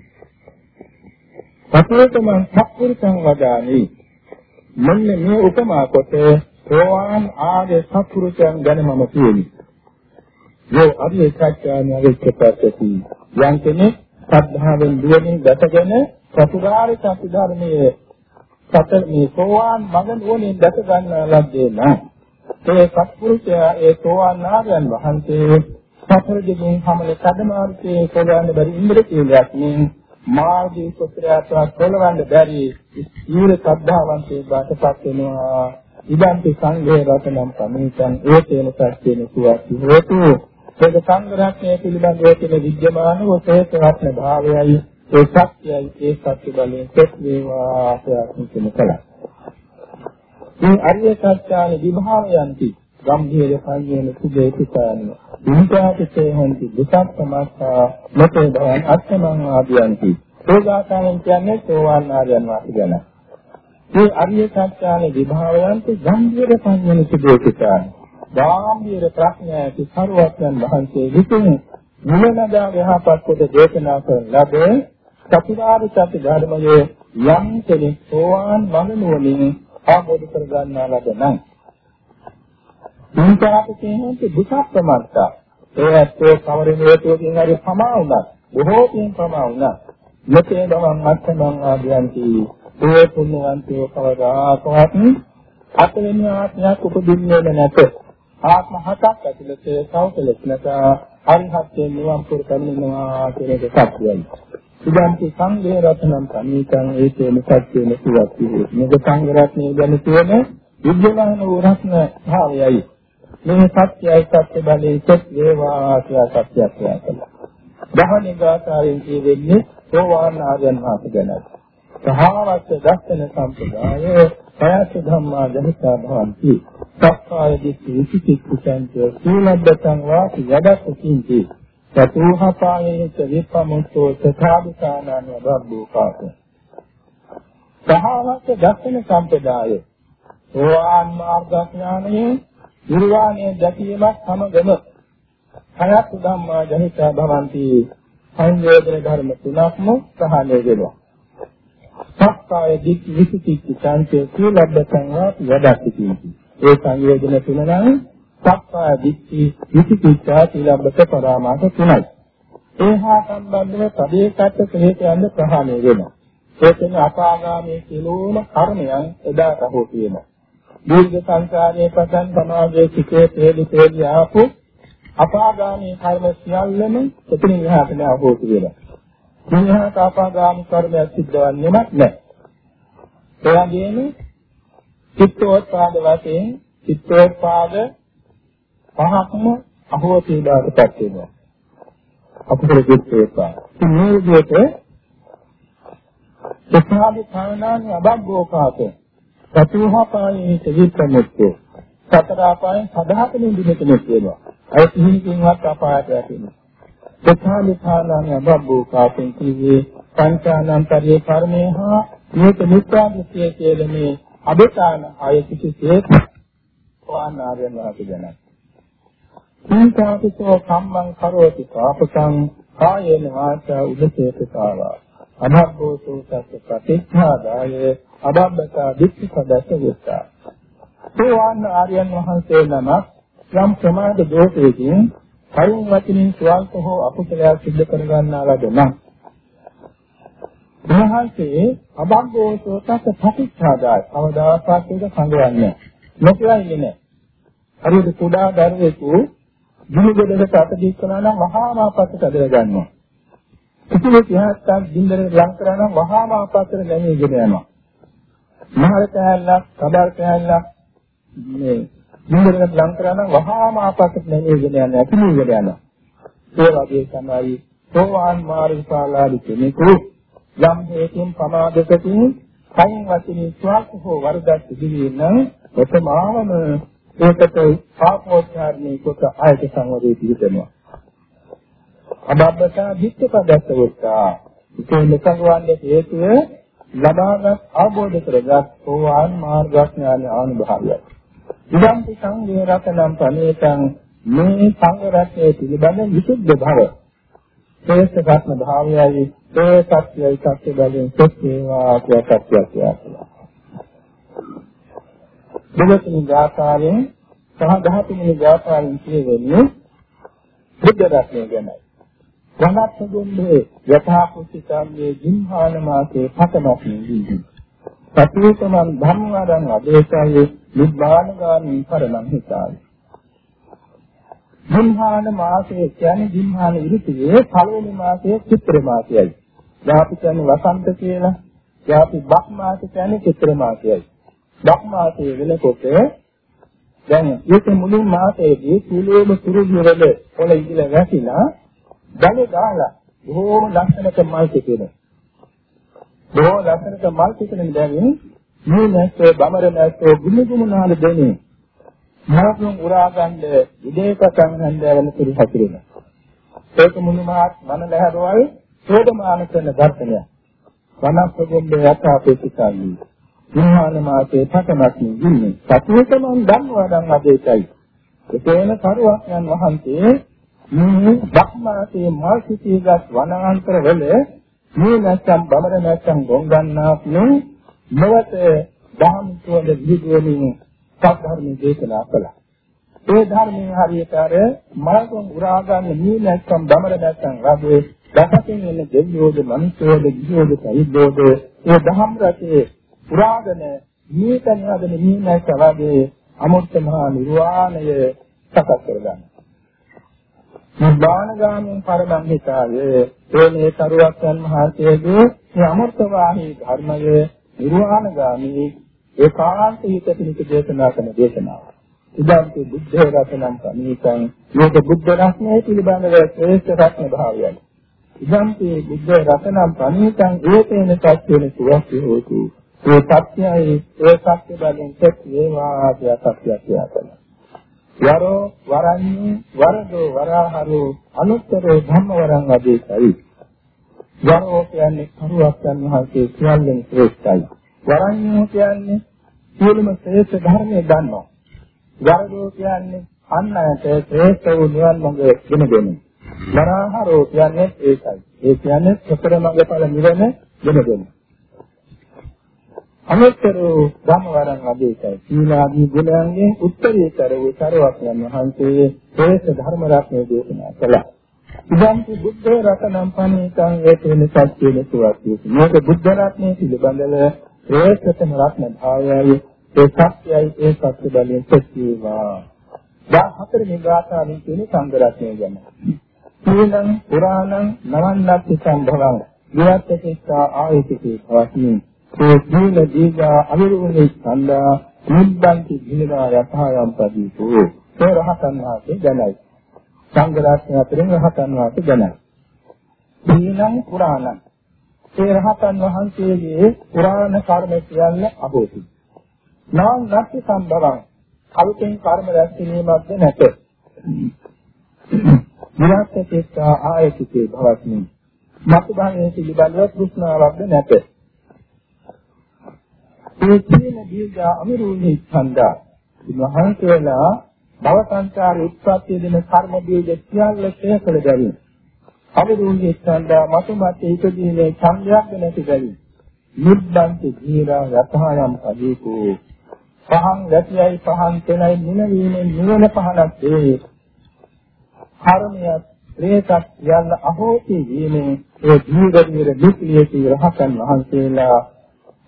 Speaker 1: සතුටම සත්පුරුෂං වදානි. මෙන්න මේ උපමා කොට සෝවාන් ආර්ය සත්පුරුෂයන් ගැන මම කියමි. මේ අරිය සත්‍යඥ අවිච්ඡපතති යම් කෙනෙක් සද්ධාවෙන් දුවමින් දැකගෙන චතුරාර්ය සත්‍ය ධර්මයේ සත මේ සෝවාන් මඟ නුවණින් දැක ගන්න ලද්දේ නම් ඒ සත්පුරුෂයා ඒ සෝවාන් නාගයන් වහන්සේ සතර දෙකින් හැමල කඩමාර්ගයේ කොලවන්න බැරි ඉන්ද්‍ර කීලයක් නෙන් මාර්ගී සුත්‍රයත්වත් කොලවන්න බැරි ඊර සද්ධාවන්තේ බාටපත් වෙනවා. ඉදන්ති සංඝේ රතනම් සමීතං ඒතේන සත්‍යේන සුවති හෝතු. ඒක සංග්‍රහණය පිළිබඳව තියෙන විද්‍යමාන ඔතේක රත්න භාවයයි. ඒ සත්‍යයි ඒ සත්‍ය බලයෙන් තෙත් වේවා ප්‍රයත්න කළා. මේ අරිය සත්‍යාන විභාවයන්ති ගම්භීර සංයේන සුදේ පිටාන. විපාකසේ හන්ති දුක්ඛ සමාස්සා මෙතේ බවන් අත්මං ආදියන්ති. සෝගාකාරයන් කියන්නේ සෝවාන් ආර්යයන් වාසී ගැන. මේ අරිය සත්‍යාන විභාවයන්ති ගම්භීර සංයේන සුදේ පිටාන. ගාම්භීර ප්‍රඥා ඇති සරුවත්යන් වහන්සේ විසින් මුලනදා යහපත් කොට දේශනා කරන ලද චතුරාර්ය සත්‍ය ධර්මයේ යම් කෙනෙක් සෝවාන් මනෝනුවණින් ආબોධ කර ගන්නා ලද නම් සංකාරක කියන්නේ දුක ප්‍රමත්තා ඒ ඇත්තේ කවරින් හේතුවකින් හරි පමා වුණා බොහෝ පින් පමා වුණා මෙතේ බවන් අත්මං ආදියන්ති ඒ පුණ්‍යවන්තයෝ කවදාකවත් අතවෙනි ආත්මයක් උපදින්නේ නැත ආත්ම හතක් ඇතුළත සෞඛලස් නැත අරිහත්යෙන් නිවන් පුර කරනවා කියන එක සත්‍යයි. ඉදන්ති සංඝේ රත්නම් ප්‍රණීතං ඒකේන සත්‍යේන සුවත්ති. මේක සංඝ රත්නයේ ගැන කියන විද්‍යමාන වූ රත්න භාවයයි. මේ සත්‍යයි සත්‍ය බලයේ සත් වේවා කියලා සත්‍යයක් කියනවා. දහණේ ගාථාවෙන් කියවෙන්නේ සෝවාන් ආර්යයන් වහන්සේ ගැනයි. සහවස්ස දස්සන සම්පදාය පයස ධම්මා දහිතා භවಂತಿ සක්කාය දිට්ඨි විචිකිච්ඡන්ත සීලබ්බතං වාති යදත් කිංචි චතුහපායේත විපමුක්තෝ තථාගතානං වබ්බෝපාත සහවක දර්ශන සම්පදාය සෝවාන් මාර්ග ඥානයේ නිර්වාණය දැකීමත් සමගම හයත් ධම්මා ජනිතා භවಂತಿ සංයෝජන ධර්ම තුනක්ම සහනය වෙනවා. සක්කාය දිට්ඨි විසුද්ධි චාන්තේ සීලබ්බතං වාපි වදක්ති. ඒ සංයෝජන තුන නම් සක්කාය දිට්ඨි විසුද්ධි සීලබ්බත පරාමාස තුනයි. ඒ හා සම්බන්ධව පදේකට හේතයන්ද ප්‍රහාණය වෙනවා. ඒ කියන්නේ අපාගාමී සියලුම කර්මයන් එදාට හෝ තියෙනවා. දීර්ඝ සංසාරයේ පතන් සමාජයේ සිටේ තේලි තේලි ආපු අපාගාමී කර්ම සියල්ලම එතනින් එහාට නෑ හොතු වෙලා. මෙහාට අපාගාමී කර්මයක් සිද්ධවන්නේම නැහැ. ඒ වගේම චිත්තෝත්පාද වශයෙන් චිත්තෝත්පාද පහක්ම අහෝති බවටපත් වෙනවා. අපේ චිත්තෝත්පාද. මේ විදිහට සත්‍යාදි කාණානි අබග්ගෝකාත සතුහපායේ තවිත්‍රමුත්තේ සතර අපායන් සදාතනින් දිනෙකෙනෙක් වෙනවා. අය සිහිනකින්වත් අපායට වැටෙනවා සත්‍යාදි කාණානි අබග්ගෝකාතෙන් කියේ පංචානන්තරියේ කර්මය හා මේක නිත්‍යාදිත්‍ය කියලා මේ අබේතාන ආය කිසිසේ වානාරයන් වාගේ දැනයි සීතාපිතෝ කම්මං කරෝති පාපකං කායේන වාචා උදසේතතාවා අනබ්බෝසෝ සත්‍ය ප්‍රතිඥාදාය අබබ්බතා දික්ඛ පදස වේතා. සෝවාන් ආර්යයන් වහන්සේ නම යම් ප්‍රමාද දෝෂයකින් කයින් වචනින් ස්වල්ප හෝ අකුසලයක් සිද්ධ කර ගන්නා ලද නම් උන්වහන්සේ අබබ්බෝසෝ සත්‍ය ප්‍රතිඥාදාය අවදාසාවක් එක සංගවන්නේ නොකියන්නේ නැහැ. හරියට කුඩා දරුවෙකු දිනුගොඩකට අත දික් කරනවා නම් වහාම අපස්සට අදලා ගන්නවා. කිසිම ඉතිහාසයක් බින්දරේ ලං කරා නම් වහාම ආපස්සට ගැනීමගෙන යනවා. මහල කෑල්ලක්, කබල් කෑල්ලක් මේ බින්දරකට ලං කරා නම් වහාම ආපස්සට ගැනීමගෙන යනවා. පිළිගෙන යනවා. ඒ වගේ තමයි සෝවාන් මාර්ගඵලාදී කෙනෙකු යම් හේතුන් ප්‍රමාදකකින් කයින් වචනින් ස්වාක් හෝ වරදක් සිදුවේ නම් ප්‍රථමාවම ඒකට පාපෝච්චාරණය කොට ආයත සංවරේ පිළිදෙනවා. අබබ්බතා විච්ඡපදස්ස වුත්තා. ඉතින් මෙතනවන්නේ හේතුව ලබාගත් අවබෝධ කරගත් සෝවාන් මාර්ගඥාන අනුභවයයි. ඉදම්පි සංඝේ රතනම් පනේතං මේ සංඝ රත්නයේ පිළිබඳ විසුද්ධ භව. ශ්‍රේෂ්ඨ රත්න භාවයයි ඒ සත්‍යයි සත්‍ය බලෙන් සත්‍යවා කිය සත්‍යය කියලා. දෙවතුන් ගාථාවෙන් සහ දහතුන්වෙනි ගාථාවෙන් කියවෙන්නේ බුද්ධ රත්නය ගැනයි. වනත් දුන්නේ යථා කුසිතම්මේ ජිම්හාන මාසේ පතමස්මින් දීති. සතියකමන් ධම්මවරං අදේශයේ නිබ්බානගාමී පරමං හිතායි. ජිම්හාන මාසයේ කියන්නේ ජිම්හාන ඍතුවේ පළවෙනි මාසයේ චිත්‍ර මාසයයි. යාපි කියන්නේ වසන්ත කියලා. යාපි බක් මාස කියන්නේ චිත්‍ර මාසයයි. බක් මාසයේ වෙනකොට දැන් මේක මුළු මාසයේදී සූලෝම සුරුදිය වල පොළ ඉඳලා වැටිලා ගලේ දාලා බොහෝම ලස්සනට මල් පිටිනේ. බොහෝ ලස්සනට මල් පිටිනේ දැනින් මේ නැස්සේ බමර නැස්සේ ගුණ ගුණ නාල දෙනේ. මාතුන් උරා ගන්න ඉදේක සංහන්ද වෙන සුළු හැතිරෙන. ඒක මුනිමාත් මන ලැහැරවල් සෝදමාන කරන දර්ශනය. වනප්පගොම්බේ යථාපේක්ෂාවි. විහාන මාසේ පතමත් නින්නේ. සතුටමන් ධම්මවදන් අධේකයි. එතේන කරුවක් යන වහන්සේ මේ ධම්මාසේ මල් සිටීගත් වනාන්තර වල මේ නැත්නම් බමර නැත්නම් ගොංගන්නාක් නේ නවත දහම් තුවද විදුවමින් සත්‍යධර්ම දේශනා කළා. ඒ ධර්මයේ හරියට අර මලකොන් උරා ගන්න මේ නැත්නම් බමර නැත්නම් රාගේ දසකින් එන දෙවියෝද මනුෂ්‍යෝද ගිහියෝද සයිදෝද ඒ දහම් රටේ උරාගෙන මේ තැන් හදන මේ නැත්නම් රාගේ අමුත්ත මහා නිර්වාණය සකස් කරගන්න. නිබ්බානගාමී පරමංහිතාවේ ඒ මේ සරුවක්යන් වහන්සේගේ මේ අමෘතවාහී ධර්මය නිර්වාණගාමී ඒකාන්ත හිත පිණිස දේශනා කරන දේශනාව. ඉදන්ති බුද්ධ රත්නම් කමීකං මේක බුද්ධ රත්නයේ පිළිබඳව ශ්‍රේෂ්ඨ රත්න භාවයයි. ඉදන්ති බුද්ධ රත්නම් කමීකං ඒකේන සත්‍යන සුවස්ති හෝති. ඒ සත්‍යයි ඒ සත්‍ය බලෙන් සත්‍ය වේවා කියලා සත්‍යය කියනවා. වරෝ වරන්නේ වරදෝ වරහරෝ අනුත්තරෝ ධම්මවරං අධේසයි. වරෝ කියන්නේ කරුවක් යන වහන්සේ සියල්ලෙන් ශ්‍රේෂ්ඨයි. වරඤ්ඤෝ කියන්නේ සියලුම ශ්‍රේෂ්ඨ ධර්මයේ දන්නවා. වරදෝ කියන්නේ අන් අයට ශ්‍රේෂ්ඨ වූ නිවන් මඟ ගෙන දෙන්නේ. වරාහරෝ කියන්නේ ඒකයි. ඒ කියන්නේ සතර මඟඵල නිවන ගෙන දෙන්නේ. අනුත්තරෝ ධම්මවරං අධිකයි. සීලාදී ගුණයන්ගෙන් උත්තරීතර වූ සරවක්යන් වහන්සේ ශ්‍රේෂ්ඨ ධර්ම රත්නය දේශනා කළා. ඉදන්ති බුද්ධ රතනම් පණිතං ඒතෙන සත්‍යන සුවක්තිය. මේක බුද්ධ රත්නයේ පිළිබඳව ශ්‍රේෂ්ඨතම රත්න භාවයයි ඒ සත්‍යයි ඒ සත්‍ය බලයෙන් සත්‍යවා. දා හතර නිගාතාලින් කියන සංඝ රත්නය ගැන. සීලං පුරාණං නවන්නත්ති සම්භවං විවත්තකේසා ආයතිකේ පවතින. ඒ සීල දීගා අවිරුණේ සම්දා නිබ්බන්ති දිනදා යථායම් පදීතෝ. ඒ රහතන් වහන්සේ ගැනයි. සංඝ රත්නය අතරින් රහතන් වහන්සේ ගැනයි. සීලං පුරාණං ඒ රහතන් වහන්සේගේ පුරාණ කර්ම කියන්නේ අහෝති. නාම් නැති සම්බවං කල්පෙන් කර්ම රැස් කිරීමක්ද නැත. විරාජ්‍යකේත ආයතිකේ භවත්නි. මතු භාගයේ පිළිබඳව කෘෂ්ණාවක්ද නැත. ඒ කියන දීර්ඝ අමිරුනි ඡන්දා මහන්සේලා භව සංචාර උත්පත්ති දෙන කර්ම බීජ සියල්ල ක්ෂය කළ බැවින් අමිරුනි ඡන්දා මතු මත ඉදීමේ ඡන්දයක් නැති බැවින් නිබ්බන්ති ධීරා යතහායම් පදීකෝ පහන් ගැතියයි පහන් තෙනයි නිනවීමේ නිවන පහනක් වේ. කර්මයක් ප්‍රේතක් යන්න අහෝති වීමේ ඒ දීර්ඝ නික්ලියී රහතන් වහන්සේලා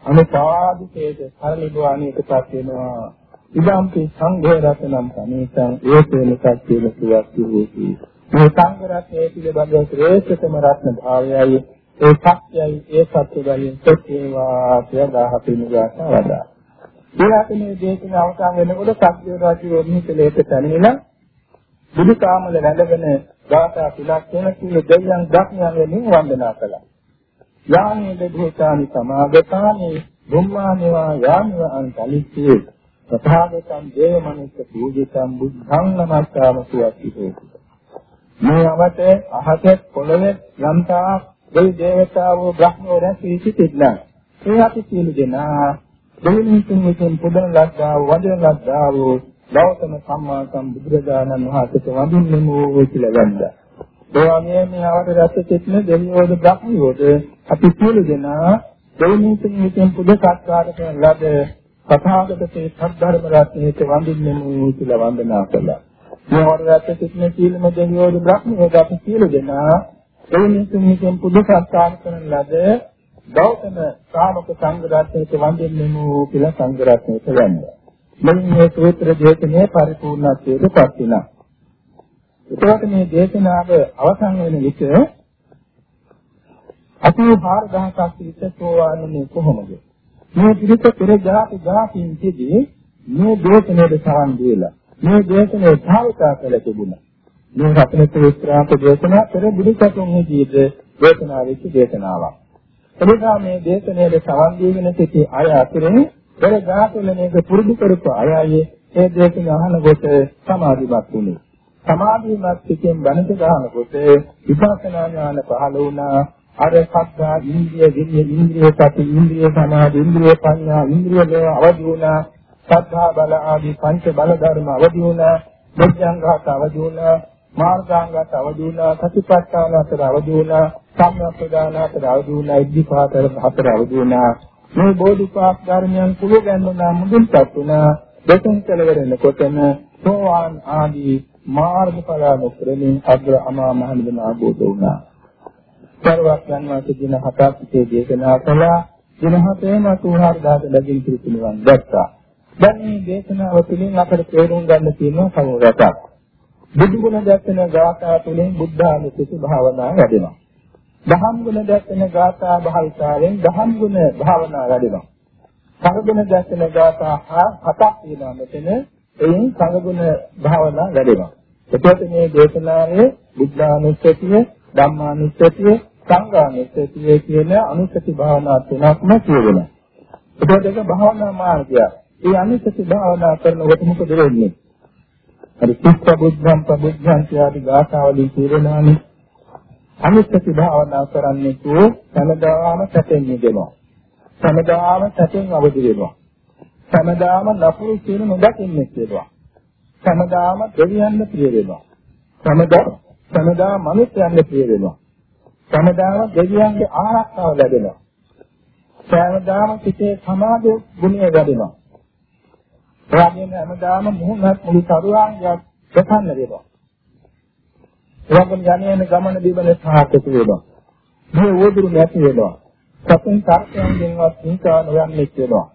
Speaker 1: අනුපාදිතේද සරලිබවාණීටපත් වෙනවා. ඉදම්පි සංඝේ රතනම් සමේතං ඒකේන සත්‍යන සුවක් වූති. මේ සංඝ රත්නයේ පිළිබඳව ශ්‍රේෂ්ඨතම රත්න භාවයයි ඒ සත්‍යයි ඒ සත්‍ය වලින් සත්‍යවා කියලා දහපිනුගත වදා. ඊළඟ මේ දේශන අවසන් වෙනකොට සත්‍ය රාජ්‍ය රෝහිතලේට පැමිණිලා බුදු කාමල වැඳගෙන ගාථා තුනක් වෙන කී දෙවියන් දක්ඥයන් වෙනින් වන්දනා කළා. යාමේ දෙවිතානි සමාගතානි බුම්මානිවා යාමිව අන්තලිච්චේ තථාගතං දේව මනුස්ස පූජිතං බුද්ධං නමස්කාර සුවක්ඛිතේ. මේ අවත අහසේ පොළවේ යම්තා දෙවි දේවතාවෝ බ්‍රහ්මෝ රැසී සිටින්නා. ඒ අපි සියලු දෙනා දෙවියන්තුන් විසින් පුදන ලද්දා වදන ලද්දා වූ ගෞතම සම්මා සම්බුදුරජාණන් වහන්සේට වඳින්නෙමු කියලා ගන්නවා. ඒ වගේම මේ අවත රැස් සිටින දෙවියෝද බ්‍රහ්මියෝද අපි සියලු දෙනා දෙවියන්තුන් විසින් පුද සත්කාර කරන ලද තථාගතගේ සද්ධර්ම රත්නයට වඳින්නෙමු කියලා වන්දනා කළා. මේ අවත රැස් සිටින සීලම දෙවියෝද බ්‍රහ්මියෝද අපි සියලු දෙනා දෙවියන්තුන් විසින් පුද සත්කාර කරන ලද ගෞතම ශ්‍රාවක සංඝ රත්නයට වඳින්නෙමු කියලා සංඝ රත්නයට වැඳා. මෙන්න මේ සූත්‍ර දේශනාවේ පරිපූර්ණත්වයට පත් වෙනවා. එතකොට මේ දේශනාව අවසන් වෙන විට 84000ක් විතර කොහොමද? මේ පිළිත පෙර ජාති ජාතින් තිදී මේ දේශනාවේ සවන් දීලා මේ දේශනාවේ භාවිතා කළ තිබුණා. මේ රත්න සූත්‍රාන්ත දේශනා පෙර බුදුසසුන් ජීවිත දේශනාවෙච්ච දේශනාවක්. එනිසා මේ දේශනාවේ සවන් දීගෙන සිටි අය අතරින් පෙර ගාතුල මේක පුරුදු කරපු අයයි ඒ දේශන අහනකොට සමාධිමත් වුණේ. සමාධිමත් පිටින් බණට ගහනකොට විපස්සනා ඥාන පහළ වුණා. අර සත්‍යා ඉන්ද්‍රිය විද්‍ය ඉන්ද්‍රිය සති ඉන්ද්‍රිය සමාධි ඉන්ද්‍රිය පඤ්ඤා ඉන්ද්‍රිය දේව අවදි වුණා. සද්ධා බල ආදී පංච බල ධර්ම අවදි වුණා. බොද්ධංගහත අවදි වුණා. මාර්ගාංගත අවදි වුණා. සතිපට්ඨාන අතර අවදි වුණා. සම්‍යක්පදාන අතර අවදි වුණා. ඉද්ධිපාතර අතර අවදි වුණා. මේ බෝධිපාක් ධර්මයන් කුළු ගැන්වනා මුදුන්පත් වුණා දෙතුන් කෙලවරෙනකොටම සෝවාන් ආදී මාර්ගඵල මුක්‍රමින් අග්‍ර අමා මහ නිවන ආબોධ වුණා. සර්වක් යනවාට දින හතක් සිටේ දේශනා කළා. දින හතේම 84000 ලැබින් පිළිතුරුවන් දැක්කා. දැන් මේ දේශනාව තුළින් අපට තේරුම් ගන්න තියෙන කරුණු රටක්. බුදු ගුණ දැක්කන ගාථා තුළින් බුද්ධානුස්සති භාවනාව වැඩෙනවා. දහම් ගුණ දැක්කන ගාථා භාවිතාවෙන් දහම් ගුණ භාවනා වැඩෙනවා. සංගුණ දැක්කන ගාථා හතක් තියෙනවා මෙතන. එයින් සංගුණ භාවනා වැඩෙනවා. එතකොට මේ දේශනාවේ බුද්ධානුස්සතිය, ධම්මානුස්සතිය, සංඝානුස්සතිය කියන අනුස්සති භාවනා තුනක්ම කියවෙනවා. එතකොට ඒක භාවනා මාර්ගය. ඒ අනුස්සති භාවනා කරනකොට මොකද වෙන්නේ? හරි සිත් බුද්ධම් ප්‍රබුද්ධං කියන ගාථාවලින් කියවෙනානේ අනිත්‍ය භාවනා කරන්නේ කෝ හැමදාම සැපෙන්නේ දෙනවා. සමදාම සැපෙන් අවදි වෙනවා. සමදාම නපුරු කියන නොදකින්නේ කියලා. සමදාම දෙවියන්ට ප්‍රිය වෙනවා. සමදා සමදා මිනිස්යන්ට ප්‍රිය වෙනවා. සමදාම දෙවියන්ගේ ආරක්ෂාව ලැබෙනවා. සමදාම සිතේ සමාධි ගුණය වැඩෙනවා. එවැගේම හැමදාම මුහුණත් මුළු තරුවාංගයක් ප්‍රසන්න වෙනවා. එවැගේම යන්නේ ගමන බිමන සාර්ථක වෙනවා. මේ වෝදුරු නැති වෙනවා. සතුන් තර්කයන්ගෙන්වත් හිංසා නොයන්නේ වෙනවා.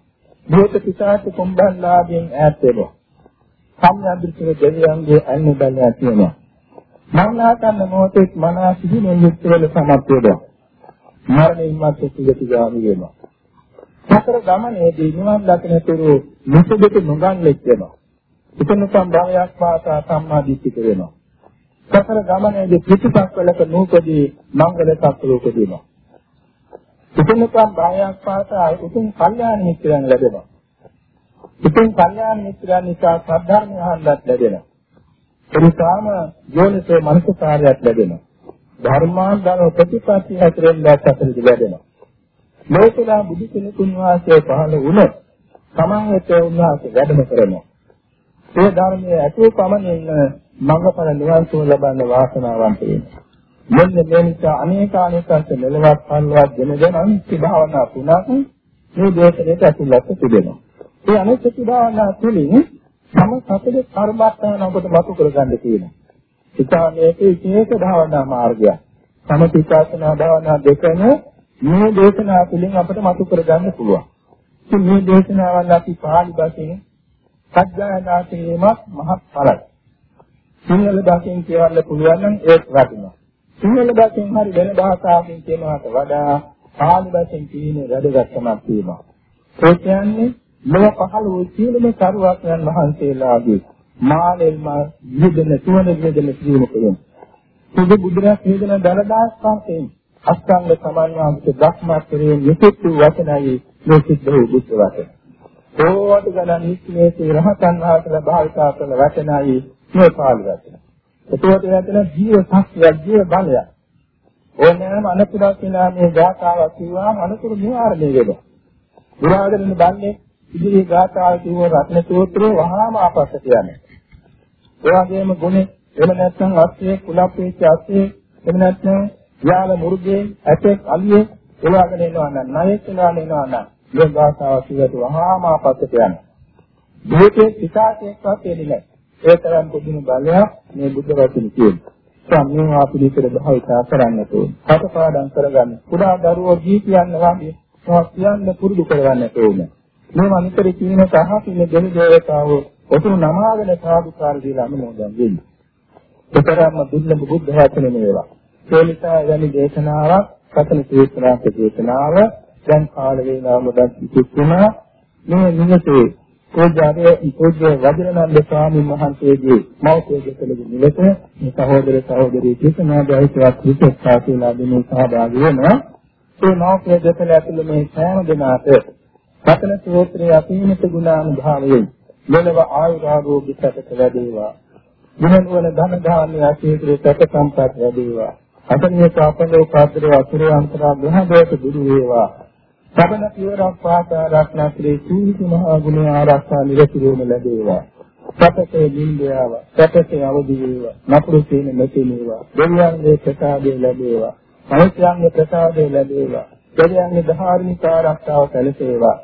Speaker 1: භූත පිටාට කුම්බන්ලාගෙන් ඈත් වෙනවා. සම්යන්ත්‍රික දෙවියන්ගේ අන්නේ බල ඇති වෙනවා. මරණාසන්න මොහොතේ මනස සිහිනෙන් යුක්ත වෙල සමත් වෙනවා. මරණයන් මත සුගති ගාමි වෙනවා. සතර ගමනේදී නිවන් දකින තුරු මුසුදුක නොගන්නෙක් වෙනවා. උපනසම් භාවයක් පාසා සම්මා දිට්ඨික වෙනවා. සතර ගමනේදී ප්‍රතිපක්වලක නූපදී මංගල සත්‍යෝපදීනවා. උපනසම් භාවයක් පාසා උතුම් කල්යාණ මිත්‍රයන් ලැබෙනවා. උතුම් කල්යාණ මිත්‍රයන් නිසා සද්ධර්මය අහන්නත් ලැබෙනවා. එනිසාම යෝනිසෝ මනසකාරයක් ලැබෙනවා. ධර්මාන්තර ප්‍රතිපත්ති හතරෙන් දැක්ක අතරදී ලැබෙනවා. ලෝකලා බුදු කෙනෙකුන් වාසයේ පහළ වුණොත් තමන් වෙත උන්වහන්සේ වැඩම කරනවා. ඒ ධර්මයේ ඇතුළු පමණින් මඟඵල නිවන් සුව ලබන්න වාසනාවන්ත වෙනවා. මෙන්න මේ නිසා අනේකානිකන්ත මෙලවත් පන්වත් දෙන දෙන අනිත්‍ය භාවනා තුනක් මේ දේශනෙට ඇතුළත් තිබෙනවා. ඒ අනිත්‍ය භාවනා තුලින් තම සතේ කර්මස්ථාන ඔබට මතු කරගන්න තියෙනවා. ඉතාලයේක විශේෂ භාවනා මාර්ගයක්. සමතිපාසනා භාවනා දෙකම මේ දේශනා තුළින් අපට මතු කරගන්න පුළුවන්. ඉතින් මේ දේශනාවල් අපි පාලි භාෂෙන් සත්‍යයනා කිරීමක් මහත් ඵලයි. සිංහල භාෂෙන් කියවන්න පුළුවන් නම් ඒත් වටිනවා. සිංහල භාෂෙන් හරි වෙන භාෂාවකින් කියනවට වඩා පාලි භාෂෙන් කියන්නේ වැදගත්කමක් තියෙනවා. ඒ කියන්නේ මෙව පහළ වූ සියලුම කරුවක්යන් වහන්සේලාගේ මානෙල්ම විදෙන තුන විදෙන ශ්‍රීමකයන්. සුදු බුදුරජාණන් වහන්සේ දලදාස් පන්සෙන් අෂ්ටාංග සමන්වාගිත ධර්මාත්‍රයේ නිසිත වචනයි මේ සිද්ධ වූ බුද්ධ වචන. ඕවට ගණන් නිස්මේසේ රහතන් වහන්සේලා භාවිතා කළ වචනයි මේ පාළි වචන. ඒකෝට වචන ජීව ශක්තිය ජීව බලය. ඕනෑම අනතුරක් කියලා මේ ගාථාවක් කිව්වම අනතුරු නිවාරණය වෙනවා. පුරාදෙන බන්නේ ඉදිරි ගාථාව කිව්ව රත්න සූත්‍රය වහාම ආපස්සට යන්නේ. ඒ වගේම ගුණේ එහෙම නැත්නම් අස්සේ කුලප්පේච්ච අස්සේ එහෙම නැත්නම් යාල මුර්ගේ ඇටෙක් අලියේ එලාගෙන එනවා නම් ණයෙක් එලාගෙන එනවා නම් මේ ගාථාව කිව්වට වහාම ආපස්සට යනවා. මේකේ පිටාකයක්වත් එන්නේ නැහැ. ඒ තරම් පුදුම බලයක් මේ බුද්ධ වචන කියනවා. සම්මෝහා පිළිතර භාවිතා කරන්න ඕනේ. හතපාඩම් කරගන්න. කුඩා දරුවෝ දී කියන්න වගේ තවත් කියන්න පුරුදු කරගන්න ඕනේ. මේ මනිතර කියන සහසින දෙවි දේවතාවෝ ඔතුණු නමාගෙන සාදුකාර දීලා අනුමෝදන් වෙන්නේ. ඒතරම්ම දුර්ලභ බුද්ධ වචනේ මේවා. ඒ නිසා යනි දේශනාවක් සතන තීර්ථනාක දේශනාව දැන් කාල වේලාව මුදන් සිටිනවා මේ නිවසේ පූජාවේ පූජ්‍ය වජිරනන්ද ස්වාමීන් වහන්සේගේ මෞඛ්‍ය දෙකලගේ නිවස මේ සහෝදර සහෝදරී කිසනාදයිසවත් විශේෂතා කියලා දෙන්නේ සහභාගී වෙනවා. ඒ මෞඛ්‍ය දෙකල ඇතුළේ මේ සෑම දිනකට සතන සූත්‍රයේ අසීමිත ගුණානුභාවයෙන් මෙලව ආයුරාෝගිකකට වැඩේවා. ගුණනුවන ධන ධාන්‍ය අසීමිත සැප සම්පත් වැඩේවා. අතනිය කාපලෝ කාතරේ අසුරේ අන්තරා ග්‍රහදෝෂ දුරු වේවා. සබන පියවරක් පාතා ආරක්ෂා ශ්‍රී සූවිසි මහා ගුණ ආරක්ෂා නිරතුරුවම ලැබේවා. සතේ නින්දාව, සතේ අවදි වේවා. නපුරු සේන නැති වේවා. දෙවියන්ගේ ප්‍රසාදය ලැබේවා. මනුෂ්‍යයන්ගේ ප්‍රසාදය ලැබේවා. දෙවියන්ගේ ධාර්මික ආරක්ෂාව සැලසේවා.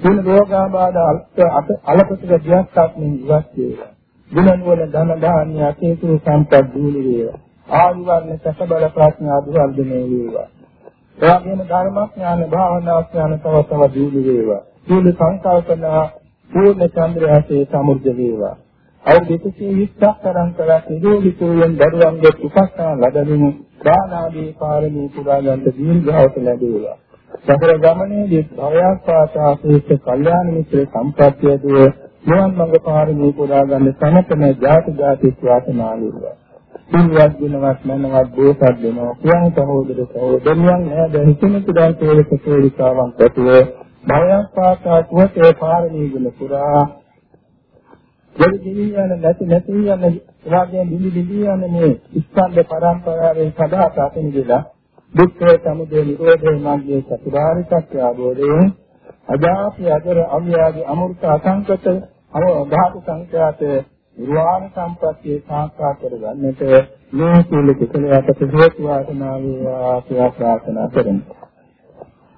Speaker 1: සින රෝගාබාධ අලපතික දියස්සක් මෙන් ඉවත් වේවා. ගුණනුවන ධන දාන්‍ය අතීතු සම්පත් දූලි වේවා. ආයුර්ණ සැප බල ප්‍රඥා දුර්වර්ධනය වේවා. එවැගේම ධර්මඥාන භාවනාඥාන තව තව දියුණු වේවා. සීල සංකල්පන පූර්ණ චන්ද්‍රයාසේ සමුර්ධ වේවා. අවුරුදු 220ක් තරම් කළා නිරෝධිතෝයන් දරුවන්ගේ උපස්ථාන ලැබෙනු දානාදී පාරමී පුරා ගන්න දීර්ඝාස ලැබේවා. සතර ගමනේදී භවයක් පාසා ශ්‍රේෂ්ඨ කල්යාණ මිත්‍ර සම්ප්‍රත්‍යයදී නිවන් මඟ පාරමී පුරා ගන්න සමතම ජාති ජාති වාසනාව වේවා. සිල්වත් ගුණවත් මනවත් බෝසත් වෙනවා කියන සහෝදර සහෝදරියන් නේද හිතෙන කුඩා සේවක සේවිකාවන් ඇතුව භවයක් පාසා කුවතේ පාරමී ගුණ පුරා දෙවි යන නැති නැති යන එවාගේ බිලි බිලි යන මේ ස්කන්ධ පරම්පරාවෙන් සදා සාතන දෙලා දුක්ඛ සමුදය නිරෝධය මාර්ගයේ චතුරාර්ය සත්‍ය අවබෝධයෙන් අජාති අදර අව්‍යාදී අමෘත අසංකත අවධාතු සංඛ්‍යාත නිර්වාණ සම්පත්තිය සාක්ෂාත් කරගන්නට මේ සීල කුසලයට හේතු වාසනා වේවා කියලා ප්‍රාර්ථනා කරමු.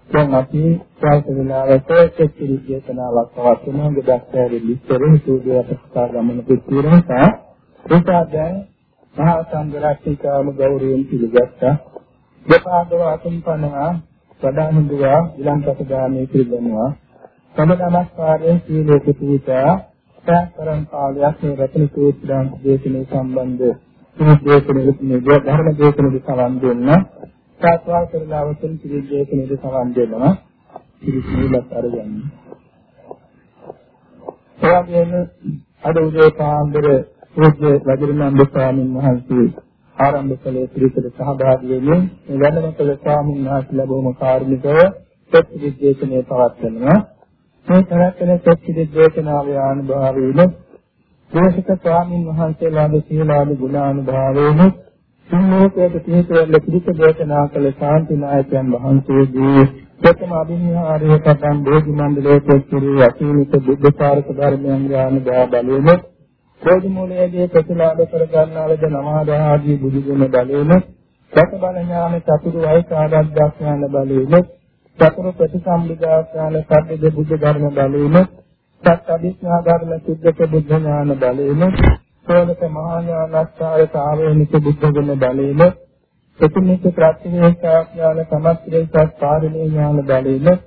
Speaker 1: දැන් අපි සාහිත්‍ය විලාසයට කෙටි දේශනාවක් පවත්වනවා ගොඩක් සැරේ විස්තරින් සූදියට කතා ගමන පිටිරහසා ඒකා දැන් මහා සංඝරත්නිකාම ගෞරවයෙන් පිළිගත්තා. දෙපාදව අතුම්පනවා ප්‍රධාන දුවා ඊළඟට ගාමී පිළිගන්නවා. සම නමස්කාරයෙන් සීලයේ පිහිටා සෑකරන් කාලයක් මේ රත්න සූත්‍රයන් දේශනේ සම්බන්ධ සූත්‍රයේ මේ ධර්ම දේශනෙදි සවන් දෙන්න සාත්වා කරලා අවසන් පිළිදේශනෙදි සවන් දෙනවා පිළිසිලක් අරගන්න. එවැගේම අද උදේ පාන්දර පූජ්‍ය වජිරනන්ද ස්වාමීන් වහන්සේ ආරම්භ කළේ ත්‍රිපද සහභාගී වෙමින් මේ වැඩමකල ස්වාමීන් වහන්සේලා බොහොම කාර්මිකව සත්‍ය විදේශනයේ පවත්වනවා. මේ කරත්තන සත්‍ය විදේශනාවේ අනුභවයෙන් දේශක ස්වාමීන් වහන්සේලාගේ සීලාද ගුණානුභාවයෙන් සිංහෝකයට තීතවල පිළික දේශනා කළ ශාන්තිනායකයන් වහන්සේගේ ප්‍රථම අභිනිහාරයේ පටන් බෝධි මණ්ඩලයේ පෙරේ අසීමිත බුද්ධ කාරක ධර්මයන් ඥාන බලයෙන් බෝධි මූලයේදී ප්‍රතිලාභ කර ගන්නාලද නමාදා ආදී බුදු ගුණ බලයෙන් සත බල ඥාන චතුරු වෛකාරද්දා ඥාන බලයෙන් චතුරු ප්‍රතිසම්බිදා ඥාන සබ්බද බුද්ධ ධර්ම බලයෙන් සත් අධිඥා ධර්ම සිද්ධක බුද්ධ ඥාන බලයෙන් සෝලක මහා ඥානස්කාර සාවේනික බුද්ධ ගුණ බලයෙන් ප්‍රතිනික ප්‍රතිවේක්ෂා ඥාන සමස්තේ සත්පාරිණේ ඥාන බලයෙන්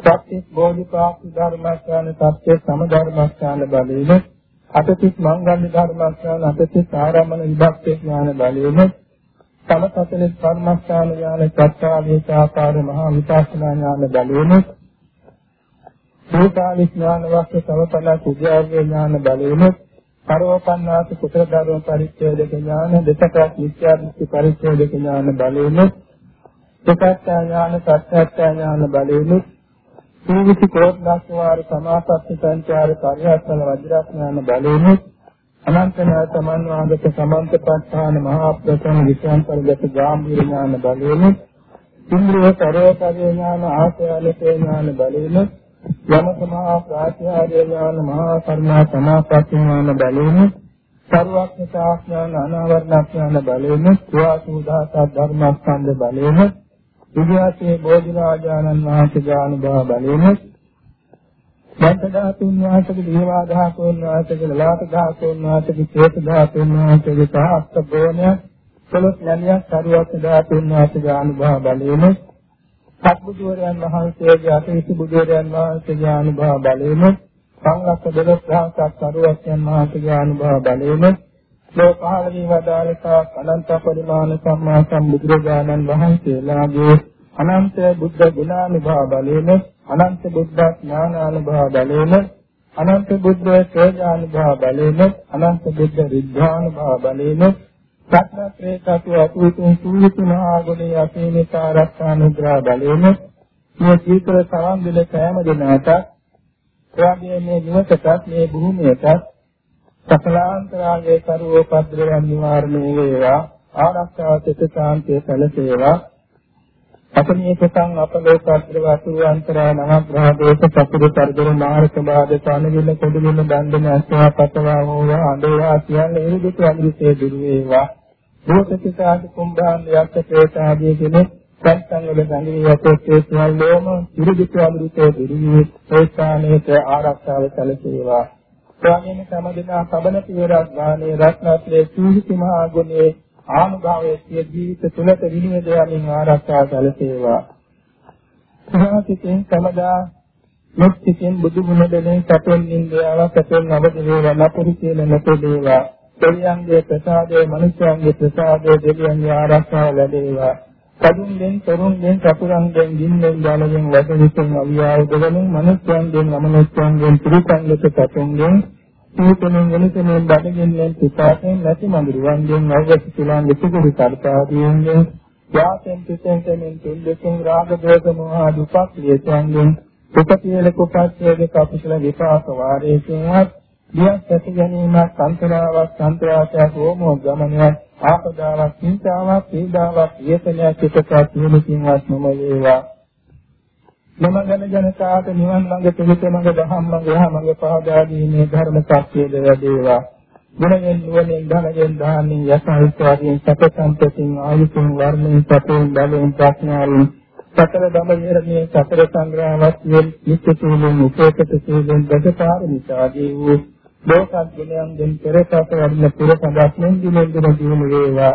Speaker 1: සත්‍ය බෝධිපාක්ෂි ධර්මස්ථාන සත්‍ය සමධර්මස්ථාන බලයෙන් අටතිස් මංගල්‍ය ධර්මස්ථාන අටතිස් ආරම්මන විභක්ති ඥාන බලයෙන් සමතතලේ කර්මස්ථාන ඥාන චත්තාලේකාකාර මහා විපස්සනා ඥාන බලයෙන් සෝතාලි ඥාන වාක්‍ය සමපල කුජාවේ ඥාන බලයෙන් පරවපන්නාස කුතර ධර්ම පරිච්ඡේදක ඥාන දෙසකක් මිත්‍යා දෘෂ්ටි පරිච්ඡේදක ඥාන බලයෙන් සත්‍ය ඥාන සත්‍ය ඥාන බලයෙන් සීවිති කෝට්ලාස් වාර සමාපatti සංචාර කාර්යසල වජිරඥාන බලයෙන් අනන්ත තමන් වාදක සමන්තපත්තාන මහා ප්‍රසන්න විශ්වාන්තරගත ගාම්භීර ඥාන බලයෙන් ඉන්ද්‍රිය සරෝපරිය ඥාන ආසයාලේ ඥාන බලයෙන් යම සමහා ප්‍රාත්‍යාරය ඥාන මහා කරුණා සමාපatti ඥාන බලයෙන් සර්වඥතා ඥාන අනාවරණ ඥාන බලයෙන් සුවාසුදාස ධර්මස්කන්ධ බලයෙන් විද්‍යාසේ බෝධිරාජානන් වහන්සේගේ අනුභව බලයෙන් දන්ත ධාතුන් වහන්සේගේ දේවා ධාතුන් වහන්සේගේ ලලාට ධාතුන් වහන්සේගේ චේත ධාතුන් වහන්සේගේ සහස්ත බෝණය සලස් යනියක් සරුවත් ධාතුන් වහන්සේගේ අනුභව බලයෙන් සත්බුදුරයන් වහන්සේගේ අතීත බුදුරයන් වහන්සේගේ අනුභව බලයෙන් සංඝස්ස දලස් දහසක් සරුවත්යන් වහන්සේගේ අනුභව බලයෙන් මේ පහළ වී වදාළතා අනන්ත පරිමාණ සම්මා සම්බුදුරජාණන් වහන්සේලාගේ අනන්ත බුද්ධ ගුණානුභව බලයෙන් අනන්ත බුද්ධ ඥානානුභව බලයෙන් අනන්ත බුද්ධ තේජානුභව බලයෙන් අනන්ත බුද්ධ විද්‍යානුභව බලයෙන් සත්‍යත්‍රේ කතු අතුතුන් සූවිතු මහා ගුණේ අසීමිත ආරක්ෂානුග්‍රහ බලයෙන් මේ සීතල සවන් දෙල සෑම දිනකට එවාගේ මේ නිවසටත් මේ භූමියටත් සකලාන්තරාගේ කරුවෝ පද්දරයන් නිවාරණය වේවා ආරක්ෂාව සිත ශාන්තිය සැලසේවා. අපනීයකං අපලෝකත්‍ර වතු අන්තරා නවග්‍රහ දෝෂ චතුරු පරිදර මාර්ග බාධක අනවිල කොඩුවිල දණ්ඩන අස්වා පතවා වූවා අඬවා කියන්නේ ඒ දුක අනිසේ දුර වේවා. දෝෂිතාද කුම්භාන් යක්ක ප්‍රේතාදී කෙනෙක් සංසං වල සංගී යතේ සියල්ලෝම ඉරුදිත අමෘතේ දුරුවේ ඒ ස්ථානයේ ආරක්ෂාව සැලසේවා. ස්වාමීන් සමදෙනා සබන පියවරක් ගානේ රත්නත්‍රයේ සූහිති මහා ගුණේ ආනුභාවයේ සිය ජීවිත තුළත විනිවිද යමින් ආරක්ෂා සැලසේවා. සහසිතෙන් සමදා මුක්තියෙන් බුදු ගුණ දෙලෙන් සැපෙන් නින්දාව සැපෙන් අවදි වේවා නපුරු කියන නැතේවා. දෙවියන්ගේ ප්‍රසාදයේ මනුෂ්‍යයන්ගේ ප්‍රසාදයේ දෙවියන්ගේ ආරක්ෂාව ලැබේවා. කඩුන්ගෙන් තරුන්ගෙන් කපුරන්ගෙන් ගින්නෙන් දාලගෙන් වදවිතුන් අවියාවදගෙන් මනුෂ්‍යයන්ගෙන් අමනුෂ්‍යයන්ගෙන් ත්‍රිසංගත සතුන්ගෙන් සීතනෙන් වෙනසෙන් බඩගින්නෙන් පිටාතෙන් නැති මඳුරුවන්ගෙන් අවගත තුලන් විසුදුරු කරපාදීන්ගෙන් යාතෙන් පිටෙන් තෙමින් තුන්දෙකින් රාග දෝෂ මොහ දුපක් ලියසංගෙන් උපතියල කුපච්ඡේද කපුසල විපාක වාරේකින්වත් දියක් ඇති ගැනීමක් අන්තරාවක් අන්තරාශයක් හෝමෝ ගමනයක් ආපදාවක් චින්තාවක් පීඩාවක් වේතනයක් එකපාරට නිමිතින්වත් නොම වේවා. මම ගැන ජනතාවට නිවන් ළඟ පිළිත මඟ දහම් මඟ යහ මඟ පහදා දීමේ ධර්ම ශක්තියද වැඩේවා. ගුණයෙන් නුවණින් ධනයෙන් දානින් යසහිතාවෙන් සත සම්පතින් ආයුෂෙන් වර්ණයෙන් සතෙන් බලයෙන් ප්‍රඥාවෙන් සතර ධම නිරමේ සතර සංග්‍රහවත් යෙන් නිත්‍ය සීලෙන් උපේක්ෂිත සීලෙන් දසපාරමිතාදී වූ ලෝකඥයන් දෙන් පෙරපත වඩන පුර සඳස්නෙන් දිනෙන් දින දිනු වේවා.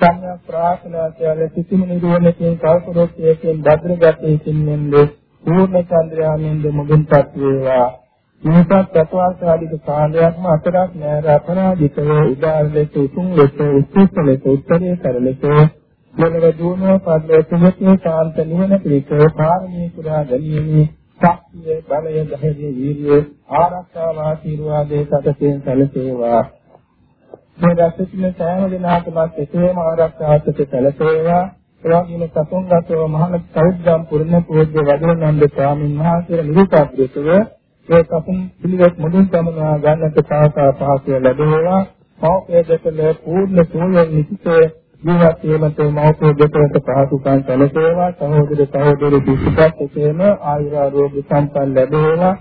Speaker 1: සංඥා ප්‍රාර්ථනා කියලා සිතිම නිරෝණයෙන් කල්පරෝක්ෂයෙන් භද්‍රගතයෙන් මෙන්ද පූර්ණ චන්ද්‍රයාමින්ද මුගින්පත් වේවා. මේකත් චතුරාර්ය කාලයක්ම අතරක් නෑ අපරාධිකව උදාර ලෙස උතුම් ලෙස උත්කෘෂ්ඨ ලෙස උත්තරේ කර ලෙස මෙලව දුණෝ පද්ලේ සුමතේ ශාන්ත නිවන පිළික පාරමී පුරා ගැනීමේ ශක්තිය බලය ධෛර්ය වීර්යය ආරක්ෂාව ආශිර්වාදයේ සතතෙන් සැලසේවා. මේ දැසින සෑම දිනකටත් එසේම ආරක්ෂාවට සැලසේවා. එවැගේම සතුන්ගතව මහාන සෞද්ධම් පුරුණ පූජ්‍ය වදනන්ද ස්වාමීන් වහන්සේ නිරූපද්දේශව ඒ සතුන් පිළිවෙත් මුදුන් සමනවා ගන්නට සාසා පහසුව ලැබේවා. පෞපේ දෙකල පූර්ණ සෝයෙන් නිසිතේ ජීවත් වීමට මෞඛ්‍ය දෙකකට පහසුකම් සැලසේවා. සහෝදර සහෝදරි පිටපත් එසේම ආයුරාෝග්‍ය සම්පන්න ලැබේවා.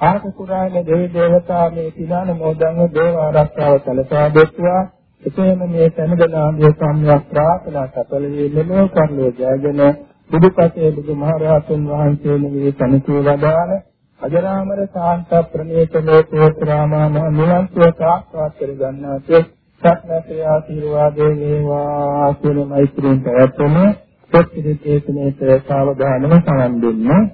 Speaker 1: ආක කුරාණ දෙවි දේවතා මේ පිනාන මොදංග දේව ආරක්ෂාව සැලසා දෙත්වා. එසේම මේ සම්දනාදී සම්‍යක් ප්‍රාර්ථනා සඵල වීමේ කර්ණෝ ජයගෙන බුදුපසේ බුදුමහරහතුන් වහන්සේ නිවේ සනිතේ වදාළ අජරාමර සාන්ත ප්‍රණීත ලෝකෝත්‍රාමා නිවන් සුව සාක්ෂාත් කර ගන්නාට සත්‍යය ආශිර්වාදේ වේවා කියන මෛත්‍රියෙන් පැවැත්වෙන සත්‍ය දේශනාවට සාවධානව සමන් දෙන්න